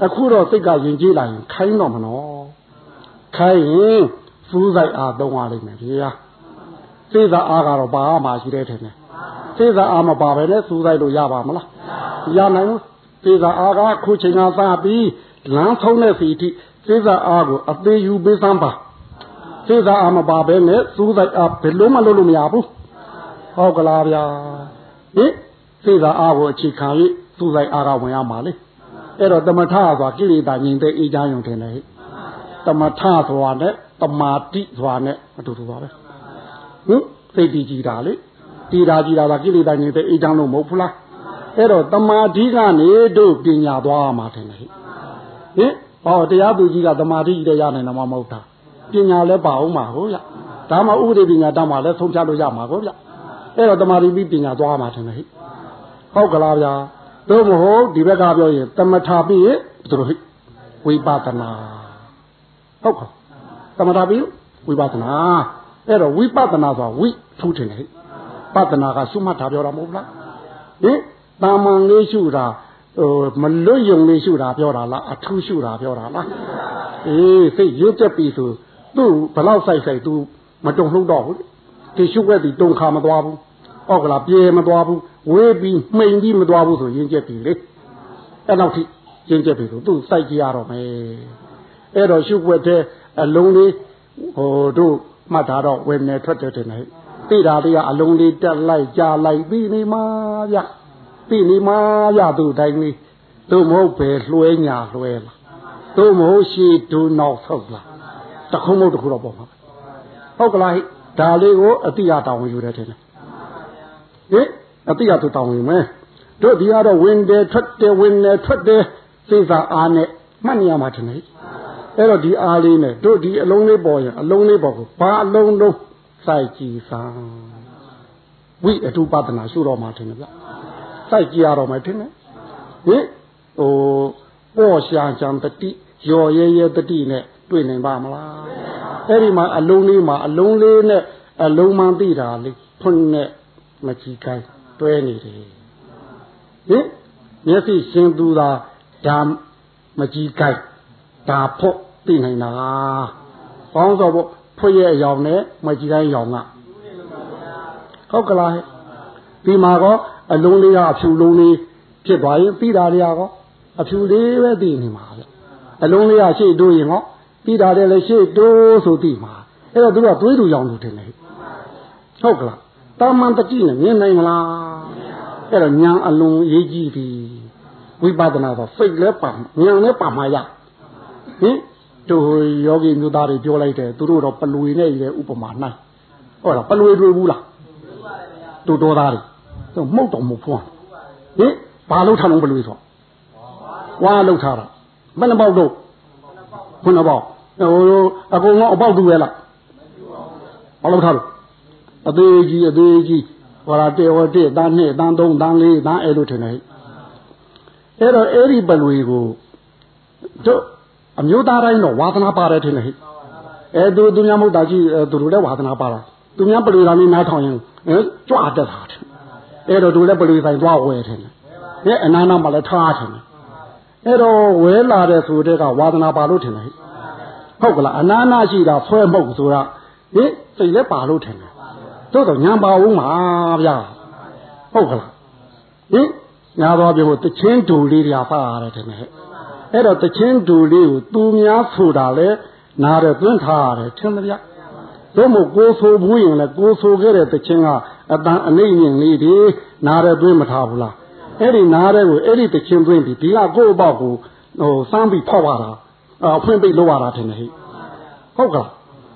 အခုတော့စိတ်ကယဉ်ကျေးလာရင်ခိုင်းတော့မနော်ခိုင်းရင်စူးစိုက်အားသုံးရလိမ့်မယ်ဗျာစေသာအားကတော့ဘာမှရှိတဲ့ထင်တယ်စေသာအားမပါပဲနဲ့စူးစိုက်လို့ရပါမလားရနိုင်ဘူးစေသာအားကခုချိန်ကသာပြီးလမ်းဆုံးတဲ့စီတိစေသာအားကိုအသေးယူပေးစမ်းပါစေသာအားမပါပဲနဲ့စူးစိုက်အားဘယ်လုံးမလုပ်လို့မရဘူးဟုတ်ကလားဗျာဟင် စေသာအားကိုအခြေခံ၍စူးစိုက်အားကဝင်ရမှာလေအဲ့တော့တမထဆိုတာကိလေသာငြိမ်တဲ့အေးချမ်းရုံထင်တယ်ဟဲ့တမထဆိုတာနဲ့တမာတိဆိုတာနဲ့အတူတူပါပဲဟင်စိတ်တည်ကြည်တာလေတည်တာကြည်တာကကိလေသာငြိမ်တဲ့အေးချမ်းလို့မဟုတ်ဘူးလားအဲ့တော့တမာတိကနေတို့ပညာသွားမှာထင်တယ်ဟဲ့ဟင်ဟောတရားသူကြီးကတမာတိကြီးတဲ့ရနိုင်မှာမဟုတ်တာပညာလည်းပါအောင်မှာဟုတ်ရဒါမှဥပဒေပညာတောင်းမှလည်းဆုံးဖြတ်လို့ရမှာဟုတ်ဗျအဲ့တော့တမာတိပြီးပညာသွားမှာထင်တယ်ဟဲ့ ဟုတ်ကလားဗျာသို့မဟုတ်ဒီဘက်ကပြောရင်တမထာပြီးရင်ဘယ်လိုဟိဝိပဿနာဟုတ်ကဲ့တမထာပြီးဝိပဿနာအဲ့တော့ဝိပဿနာဆိုတာဝိထူးတယ်ဟိပဿနာကရှုမှတ်တာပြောတာမဟုတ်လားဟင်တာမန်လေးရှုတာဟိုမလွတ်ယုံလေးရှုတာပြောတာလားအထူးရှုတာပြောတာလားအေးစိတ်ရွတ်တက်ပြီဆိုသူ့ဘလောက်ဆိုင်ဆိုင် तू မတုံလှုပ်တော့ဘူးဒီရှုွက်ဒီတုံခါမသွားဘူး ဩကလားပြေမသွားဘူးဝေးပြီးမှိန်ပြီးမသွားဘူးဆိုရင်ကျက်ပြီလေအဲ့တော့ထိရင်ကျက်ပြီဆိုသူစိုက်ကြရတော့မယ်အဲ့တော့ရှုွက်တဲ့အလုံးလေးဟိုတို့မှတ်ထားတော့ဝယ်နေထွက်တဲ့တဲ့နေသိတာလေးကအလုံးလေးတက်လိုက်ကြာလိုက်ပြီးနေမှာဗျပြီးနေမှာဗျသူ့တိုင်းလေးတို့မဟုတ်ပဲလွှဲညာလွှဲလားတို့မဟုတ်ရှိဒူနောက်ဆုတ်လားတခုံးမဟုတ်တခုတော့ပေါ့မှာဟုတ်ကလားဒါလေးကိုအတိအတောင်းယူတယ်တဲ့ ဟင်အတိအသူတောင်းယူမယ်တို့ဒီကတော့ဝင်တယ်ထွက်တယ်ဝင်တယ်ထွက်တယ်စိစာအားနဲ့မှတ်နေရမှာတည်းအဲ့တော့ဒီအားလေးနဲ့တို့ဒီအလုံးလေးပေါ်ရင်အလုံးလေးပေါ်ကိုဘာအလုံးလုံးစိုက်ကြည့်စမ်းဝိအတုပဒနာရှုတော့မှာထင်တယ်ဗျစိုက်ကြည့်ရတော့မယ်ထင်တယ်ဟင်ဟိုပေါ်ရှာကြံတတိရော်ရဲရဲတတိနဲ့တွေ့နိုင်ပါမလားအဲ့ဒီမှာအလုံးလေးမှာအလုံးလေးနဲ့အလုံးမှန်သိတာလေဖွင့်နဲ့ မကြည့်ကိုင်းတွဲနေတယ်ဟင်မျက်စိရှင်သူသာဒါမကြည့်ကိုင်းဒါဖို့သိနိုင်တာဘောင်းစောဖို့ဖွင့်ရဲ့အယောင်နဲ့မကြည့်ကိုင်းရောင်ကဟုတ်ကလားဒီမှာကောအလုံးလေးကအဖြူလုံးလေးဖြစ်သွားရင်ပြီးတာတွေကောအဖြူလေးပဲသိနေမှာဗျအလုံးလေးကရှေ့တိုးရင်ဟောပြီးတာလည်းရှေ့တိုးဆိုသိမှာအဲ့တော့သူကသွေးတူရောင်လို့ထင်တယ်ဟုတ်ကလား တာမန်တတိနဲ့မြင်နိုင်မလားအဲ့တော့ညာအလုံးရေးကြည့်ပြီဝိပဿနာဆိုစိတ်လည်းပါညာလည်းပါမှရဟင်တို့ယောဂီမျိုးသားတွေပြောလိုက်တယ်သူတို့တော့ပလွေနဲ့ရဥပမာနိုင်ဟုတ်လားပလွေတွေ့ဘူးလားတို့တော်သားတွေသူမှုတ်တော်မူဖွန်းဟင်ဘာလို့ထားလို့ပလွေဆိုဝါလောက်ထားတာဘယ်နှပေါက်တော့ခုနပေါက်ဟိုအကုန်လုံးအပေါက်တူပဲလားဘာလို့ထားလို့ အသေးကြီးအသေးကြီးဟောလာတေဝတေတန်းနှစ်တန်းသုံးတန်းလေးတန်းအဲလိုထင်တယ်အဲ့တော့အဲ့ဒီပလွေကိုတို့အမျိုးသားတိုင်းတော့ဝါသနာပါတယ်ထင်တယ်ဟဲ့အဲသူသူများမဟုတ်တာကြီးသူတို့လည်းဝါသနာပါတာသူများပလွေလာပြီးနားထောင်ရင်ဟဲ့ကြွတက်တာတယ်အဲ့တော့သူလည်းပလွေဆိုင်သွားဝယ်ထင်တယ်အဲအနာနာမှလည်းထားထင်တယ်အဲ့တော့ဝဲလာတဲ့ဆိုတဲ့ကဝါသနာပါလို့ထင်တယ်ဟုတ်ကလားအနာနာရှိတာဆွဲမှုတ်ဆိုတာဟင်စိတ်လည်းပါလို့ထင်တယ် တို့တော့ညာပါဦးမှာဗျာဟုတ်ကလားဟင်ညာတော်ပြောတချင်းတူလေးတွေဖားရတယ်ထင်တယ်အဲ့တော့တချင်းတူလေးကိုသူများဆိုတာလဲနားရသွင်းထားရတယ်ထင်မဗျာတို့မို့ကိုဆိုဘူးရင်လည်းကိုဆိုခဲ့တဲ့တချင်းကအတန်အနှိမ့်မြင့်လေးဒီနားရသွင်းမထားဘူးလားအဲ့ဒီနားတဲ့ကိုအဲ့ဒီတချင်းသွင်းပြီးဒီကကိုယ့်အပေါက်ကိုဟိုစမ်းပြီးဖောက်ရတာအဖွင့်ပိတ်လုပ်ရတာထင်တယ်ဟိဟုတ်ကလား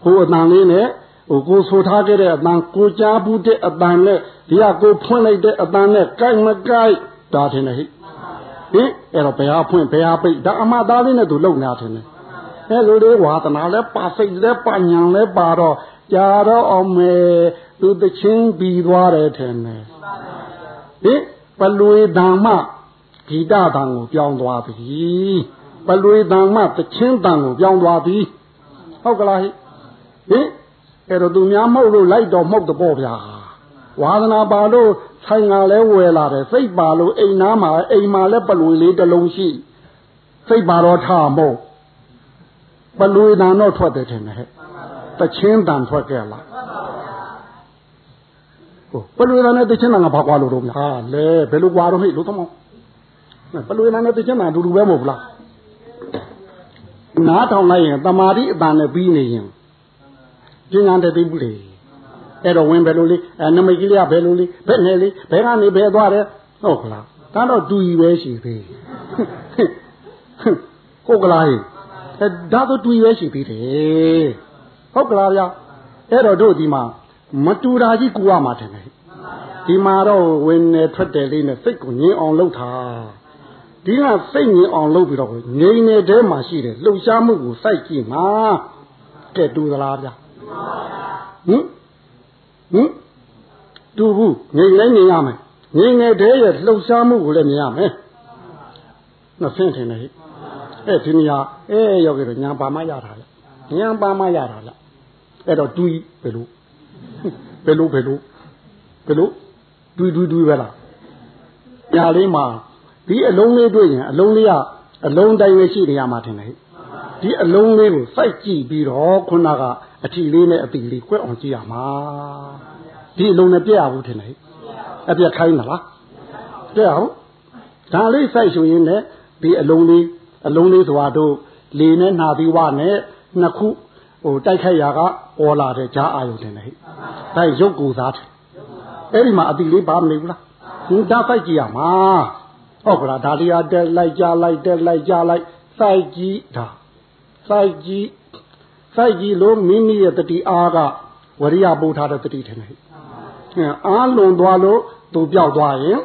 ဟိုအတန်လေးနဲ့ ဟိုကိုဆိုထားခဲ့တဲ့အတန်ကိုကြားဘူးတဲ့အတန်နဲ့ဒီကကိုဖွင့်လိုက်တဲ့အတန်နဲ့ကြိုက်မကြိုက်ဒါထင်တယ်ဟိဟင်အဲ့တော့ဘယ်ဟာဖွင့်ဘယ်ဟာပိတ်ဒါအမှသားလေးနဲ့သူလုံနေတာထင်တယ်အဲလိုလေးဝါသနာလဲပါစိတ်လဲပါညာလဲပါတော့ကြာတော့အောင်မယ်သူတချင်းပြီးသွားတယ်ထင်တယ်ဟင်ပလွေဓမ္မဂီတတန်ကိုပြောင်းသွားပြီပလွေဓမ္မတချင်းတန်ကိုပြောင်းသွားပြီဟုတ်ကလားဟင် အဲ့တော့သူများမဟုတ်လို့လိုက်တော့မဟုတ်တော့ပေါ့ဗျာဝါသနာပါလို့ဆိုင်ကလည်းဝယ်လာတယ်စိတ်ပါလို့အိမ်သားမှာအိမ်မှာလည်းပလွေလေးတစ်လုံးရှိစိတ်ပါတော့ထားမို့ပလွေတန်တော့ထွက်တယ်ထင်တယ်ဟဲ့တချင်းတန်ထွက်ခဲ့လားဟိုပလွေတန်နဲ့တချင်းတန်ကဘာကွာလို့တော့ဟာလေဘယ်လိုကွာတော့ဟဲ့လို့သမောပလွေတန်နဲ့တချင်းတန်အတူတူပဲမဟုတ်ဘူးလားနားထောင်လိုက်ရင်တမာတိအတန်နဲ့ပြီးနေရင် ပညာတသိဘူးလေအဲ့တော့ဝင်ဘယ်လိုလေးအဲနမိတ်ကလေးကဘယ်လိုလေးဘယ်နဲ့လေးဘယ်ကနေဘယ်သွားတယ်ဟုတ်ကလားဒါတော့တူကြီးပဲရှိသေးဟုတ်ကလားဟဲ့ဒါတော့တူကြီးပဲရှိသေးတယ်ဟုတ်ကလားဗျာအဲ့တော့တို့ဒီမှာမတူတာကြီးကူရမှာတယ်ဒီမှာတော့ဝင်နေထွက်တယ်လေးနဲ့စိတ်ကိုငြင်းအောင်လုပ်တာဒီကစိတ်ငြင်းအောင်လုပ်ပြီးတော့ငြိမ်နေတဲ့မှာရှိတယ်လှုပ်ရှားမှုကိုစိုက်ကြည့်မှာတဲ့တူသလားဗျာ ဟင်ဟင်တူဘူးငြိမ်လဲငြိမ်ရမယ်ငြိမ်နေတဲ့ရဲ့လှုပ်ရှားမှုကိုလည်းမြင်ရမယ်နှစ်ဆင်းထင်တယ်ဟဲ့အဲ့ဒီနေရာအဲရောက်ကြတော့ညာပါမရတာလေညာပါမရတာလေအဲ့တော့တူးဘယ်လိုဘယ်လိုဘယ်လိုဘယ်လိုတူးတူးတူးပဲလားညာလေးမှာဒီအလုံးလေးတွေ့ရင်အလုံးလေးကအလုံးတိုင်းပဲရှိနေရမှာထင်တယ်ဒီအလုံးလေးကိုစိုက်ကြည့်ပြီးတော့ခုနက အထီလေးနဲ့အပီလေးကွက်အောင်ကြည့်ရမှာဒီအလုံးနဲ့ပြည့်ရဘူးထင်တယ်အပြက်ခိုင်းသလားပြည့်အောင်ဒါလေးစိုက်ဆိုရင်လည်းဒီအလုံးလေးအလုံးလေးဆိုတာတို့လေနဲ့နှာပြီးဝနဲ့နှစ်ခုဟိုတိုက်ခိုက်ရာကပေါ်လာတဲ့ဂျားအာယုန်တင်တယ်ဟဲ့ဒါရုပ်ကိုစားတယ်အဲ့ဒီမှာအပီလေးပါမနေဘူးလားဒီဒါစိုက်ကြည့်ရမှာဟုတ်ကလားဒါလေးအတက်လိုက်ကြလိုက်တက်လိုက်ကြလိုက်စိုက်ကြည့်ဒါစိုက်ကြည့် စိုက်ကြည့်လို့မိမိရဲ့တတိအားကဝရိယပို့ထားတဲ့တတိထင်တယ်အားလွန်သွားလို့သူပြောက်သွားရင်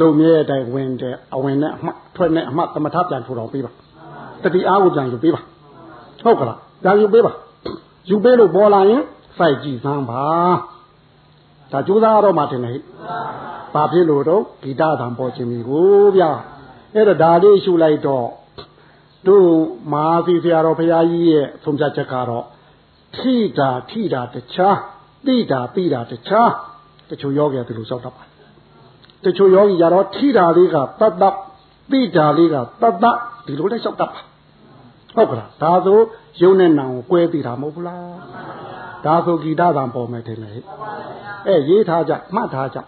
လုံမြဲတဲ့အတိုင်းဝင်တဲ့အဝင်နဲ့အမှတ်ထွက်နဲ့အမှတ်သမထပြန်ထူတော်ပေးပါတတိအားကိုပြန်ယူပေးပါဟုတ်ကလားပြန်ယူပေးပါယူပေးလို့ပေါ်လာရင်စိုက်ကြည့်စမ်းပါဒါကြိုးစားတော့မှတင်တယ်ဘာဖြစ်လို့တော့ဂီတသံပေါ်ခြင်းမျိုးကိုဗျာအဲ့တော့ဒါလေးရှုလိုက်တော့ တို့မဟာသီဆရာတော်ဘုရားကြီးရဲ့ဆုံးဖြတ်ချက်ကတော့ထိတာထိတာတခြားတိတာတိတာတခြားတချို့ယောဂီကဒီလိုလျှောက်တတ်ပါတချို့ယောဂီကြတော့ထိတာလေးကတတ်တတ်တိတာလေးကတတ်တတ်ဒီလိုလည်းလျှောက်တတ်ပါဟုတ်ကလားဒါဆိုယုံနဲ့နံကိုကွဲသိတာမဟုတ်ဘူးလားဒါဆိုဂီတသံပေါ်မယ်ထင်တယ်အဲရေးထားကြမှတ်ထားကြ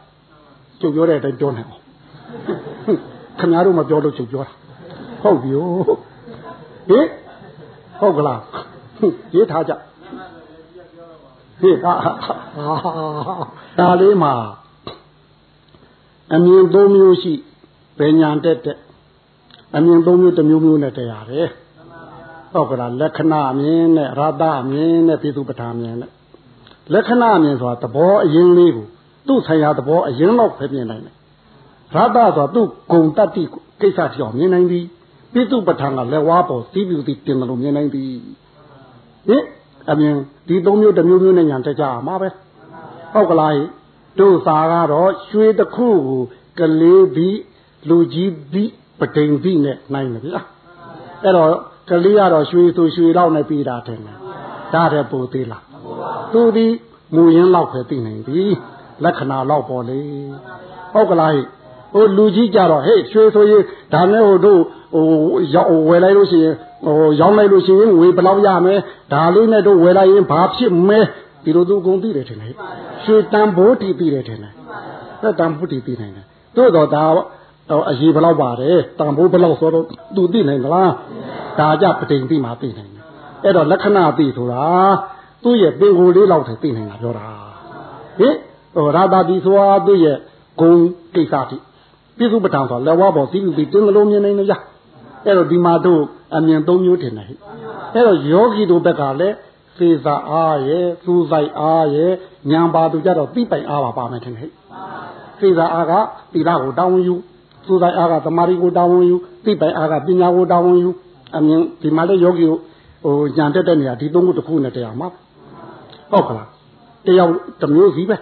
ကျုပ်ပြောတဲ့အတိုင်းပြောနိုင်အောင်ခင်ဗျားတို့မပြောလို့ကျုပ်ပြောတာဟုတ်ပြီ ဟင်ဟုတ်ကလားရေးထားကြဟေ့ဟာဒါလေးမှာအမြင်သုံးမျိုးရှိပညာတက်တဲ့အမြင်သုံးမျိုးတစ်မျိုးမျိုးနဲ့တရားတယ်ဟုတ်ကလားလက္ခဏာအမြင်နဲ့ရတအမြင်နဲ့ပိသုပဋ္ဌာအမြင်နဲ့လက္ခဏာအမြင်ဆိုတာသဘောအရင်လေးကိုသူ့ဆိုင်ရာသဘောအရင်တော့ပဲမြင်နိုင်တယ်ရတဆိုတာသူ့ဂုံတတ္တိကိစ္စကြောင့်မြင်နိုင်သည် ပိသုပဋ္ဌာန်ကလက်ဝါးပေါ်စီးပြူသည်တင်တယ်လို့မြင်နိုင်သည်ဟင်အမြင်ဒီသုံးမျိုးတစ်မျိုးမျိုးနဲ့ညာတက်ကြမှာပဲဟုတ်ကလားတို့စာကတော့ရွှေတစ်ခုကိုကလေးပြီးလူကြီးပြီးပတိန်ပြီးနဲ့နိုင်တယ်ဗျာအဲ့တော့ကလေးကတော့ရွှေဆိုရွှေတော့နဲ့ပြီးတာတယ်ဒါတဲ့ပိုသေးလားသူဒီမူရင်းလောက်ပဲသိနိုင်ပြီလက္ခဏာလောက်ပေါ်လေဟုတ်ကလား ဟိုလူကြီးကြတော့ဟေ့ရွှေဆိုရင်ဒါနဲ့ဟိုတို့ဟိုရောက်ဝယ်လိုက်လို့ရှိရင်ဟိုရောင်းလိုက်လို့ရှိရင်ဝေဘယ်လောက်ရမယ်ဒါလေးနဲ့တို့ဝယ်လိုက်ရင်ဘာဖြစ်မဲဒီလိုသူအကုန်သိတယ်ထင်တယ်ရွှေတန်ဖိုးတီးသိတယ်ထင်တယ်အဲ့တန်ဖိုးတီးသိနိုင်တယ်တို့တော့ဒါအရေးဘယ်လောက်ပါတယ်တန်ဖိုးဘယ်လောက်ဆိုတော့သူသိနိုင်သလားဒါကြပတိန်သိမှသိနိုင်တယ်အဲ့တော့လက္ခဏာသိဆိုတာသူ့ရဲ့ပင်ကိုယ်လေးလောက်တည်းသိနိုင်တာပြောတာဟင်ဟိုရာတာတိဆိုတာသူ့ရဲ့ဂုံကိစ္စတိ ပြစ္စုပ္ပတံဆိုလက်ဝါးပေါ်သီးလူပြီးတင်းမလို့မြင်နေကြအဲ့တော့ဒီမှာတို့အမြင်သုံးမျိုးထင်တယ်ဟဲ့အဲ့တော့ယောဂီတို့ဘက်ကလည်းစေစာအားရဲ့သူဆိုင်အားရဲ့ညံပါသူကြတော့သိပိုင်အားပါပါမယ်ထင်တယ်ဟဲ့စေစာအားကသီလကိုတောင်းယူသူဆိုင်အားကသမာဓိကိုတောင်းယူသိပိုင်အားကပညာကိုတောင်းယူအမြင်ဒီမှာလည်းယောဂီတို့ဟိုညံတက်တဲ့နေရာဒီသုံးခုတစ်ခုနဲ့တရားမှာဟုတ်ကလားတယောက်တစ်မျိုးစီပဲ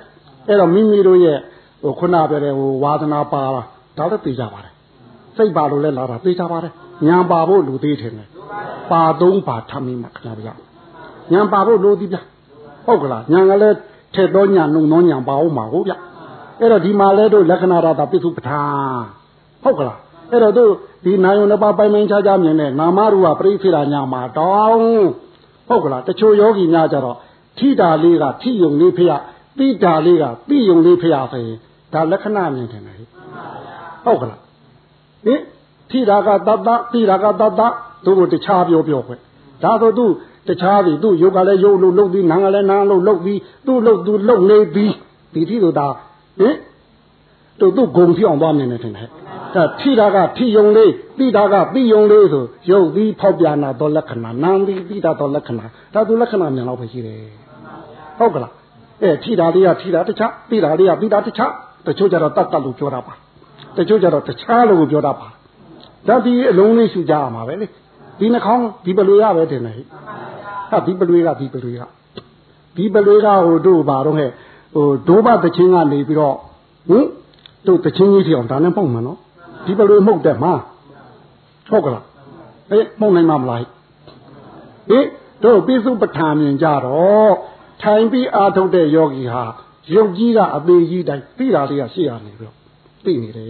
အဲ့တော့မိမိတို့ရဲ့ဟိုခုနပြောတဲ့ဟိုဝါသနာပါတာ ဒါလည်းသိကြပါတယ်စိတ်ပါလို့လည်းလာတာသိကြပါတယ်ညံပါဖို့လူသေးတယ်ပါသုံးပါထမင်းမှာခင်ဗျာညံပါဖို့လူသေးဗျဟုတ်ကလားညံကလည်းထက်တော့ညံနှုံတော့ညံပါအောင်မှာဟုတ်ဗျအဲ့တော့ဒီမှာလဲတို့လက္ခဏာတာပိစုပဋ္ဌာန်ဟုတ်ကလားအဲ့တော့တို့ဒီနာယုံနှစ်ပါးပိုင်ပိုင်ခြားခြားမြင်တဲ့နာမရူပပရိစ္ဆေရာညာမှာတောင်းဟုတ်ကလားတချို့ယောဂီများကြတော့ထိတာလေးကထိယုံလေးဖျက်တိတာလေးကတိယုံလေးဖျက်ဆိုရင်ဒါလက္ခဏာမြင်တယ်လေ ဟုတ်ကလားဟင်ထိတာကတတ္တတိတာကတတ္တတို့ကိုတခြားပြောပြောခွဲဒါဆိုသူတခြားပြီသူယုတ်ကလည်းယုတ်လို့လှုပ်ပြီးနာကလည်းနာလို့လှုပ်ပြီးသူ့လှုပ်သူလှုပ်နေပြီးဒီထိဆိုတာဟင်တို့သူဂုံဖြောင်းသွားနေတယ်ထင်တယ်ဒါထိတာကထိယုံလေးတိတာကတိယုံလေးဆိုရုပ်ပြီးဖောက်ပြန်တာတော့လက္ခဏာနာမ်ပြီးတိတာတော့လက္ခဏာဒါသူလက္ခဏာမြန်တော့ပဲရှိတယ်ဟုတ်ကလားအဲထိတာလေးကထိတာတခြားတိတာလေးကတိတာတခြားတချို့ကြတော့တတ်တတ်လို့ပြောတာပါ တချို့ကြတော့တခြားလို့ပြောတာပါဒါဒီအလုံးလေးရှူကြရမှာပဲလေဒီနှာခေါင်းဒီပလွေရပဲတင်တယ်ဟဲ့ဟာဒီပလွေကဒီပလွေကဒီပလွေကဟိုတို့ဘာတော့ဟဲ့ဟိုဒိုးဘတချင်းကနေပြီးတော့ဟင်တို့တချင်းကြီးထီအောင်ဒါနဲ့ပုံမှန်နော်ဒီပလွေမှုတ်တယ်မှာဟုတ်ကလားအေးမှုတ်နိုင်မှာမလားဟေးတို့ပိစုပဋ္ဌာန်မြင်ကြတော့ထိုင်ပြီးအာထုတ်တဲ့ယောဂီဟာရုပ်ကြီးကအသေးကြီးတိုင်းသိတာလေးကရှေ့ရနေပြီးတော့ သိနေတယ်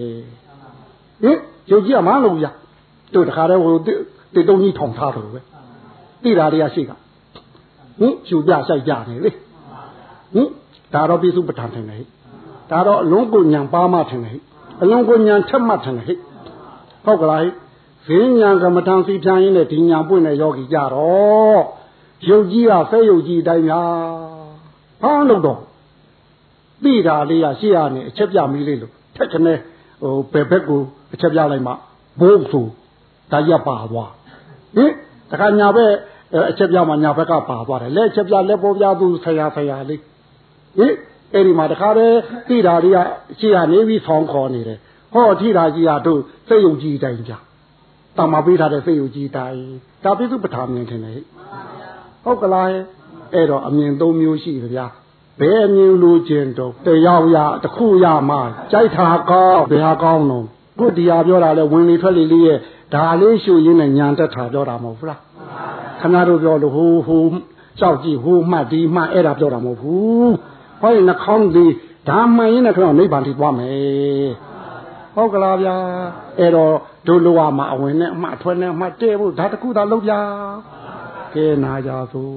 ဟင်ရုပ်ကြီးကမလို့ရတို့တခါတည်းဟိုတေတုံးကြီးထောင်ထားတယ်ပဲသိတာလေးကရှေ့ကဟင်ယူပြဆိုင်ကြနေလေဟင်ဒါတော့ပိစုပဋ္ဌာန်ထင်တယ်ဒါတော့အလုံးကိုညံပါမှထင်တယ်အလုံးကိုညံထက်မှထင်တယ်ဟုတ်ကလားဈဉ္ညာကမ္မထံစီဖြန်းရင်းနဲ့ဒီညာပွင့်တဲ့ယောဂီကြတော့ရုပ်ကြီးကဖဲရုပ်ကြီးတိုင်းများဟောလို့တော့သိတာလေးကရှေ့ရနေအချက်ပြမီးလေးလို့ ထက်ကနေဟိုဘယ်ဘက်ကိုအချက်ပြလိုက်မှဘိုးဆိုဒါရပါသွားဟင်တခါညာဘက်အချက်ပြမှညာဘက်ကပါသွားတယ်လက်ချက်ပြလက်ပေါ်ပြသူဆရာဆရာလေးဟင်အဲ့ဒီမှာတခါတည်းသိတာလေးကရှေ့ရနေပြီးဆောင်းခေါ်နေတယ်ဟောထိတာကြီးကတို့စိတ်ယုံကြည်တိုင်းကြတာမပေးထားတဲ့စိတ်ယုံကြည်တိုင်းဒါပိစုပဋ္ဌာန်မြင်တယ်ဟုတ်ကလားအဲ့တော့အမြင်သုံးမျိုးရှိကြဗျာ ဘယ်အမြင်လိုခြင်းတော့တယောက်ရတစ်ခုရမှကြိုက်တာကောင်းဘယ်ဟာကောင်းတော့ခုတရားပြောတာလဲဝင်လေထွက်လေလေးရဲ့ဒါလေးရှုရင်းနဲ့ညာတက်တာပြောတာမဟုတ်ဘူးလားခဏတို့ပြောလို့ဟိုဟိုကြောက်ကြည့်ဟိုမှတ်ဒီမှအဲ့ဒါပြောတာမဟုတ်ဘူးဟောရင်နှခေါင်းဒီဒါမှန်ရင်လည်းခဏနိဗ္ဗာန်ထိသွားမယ်ဟုတ်ကလားဗျာအဲ့တော့တို့လိုရမှာအဝင်နဲ့အမှအထွက်နဲ့အမှတဲ့ဖို့ဒါတခုသာလုပ်ပြကဲနာကြသို့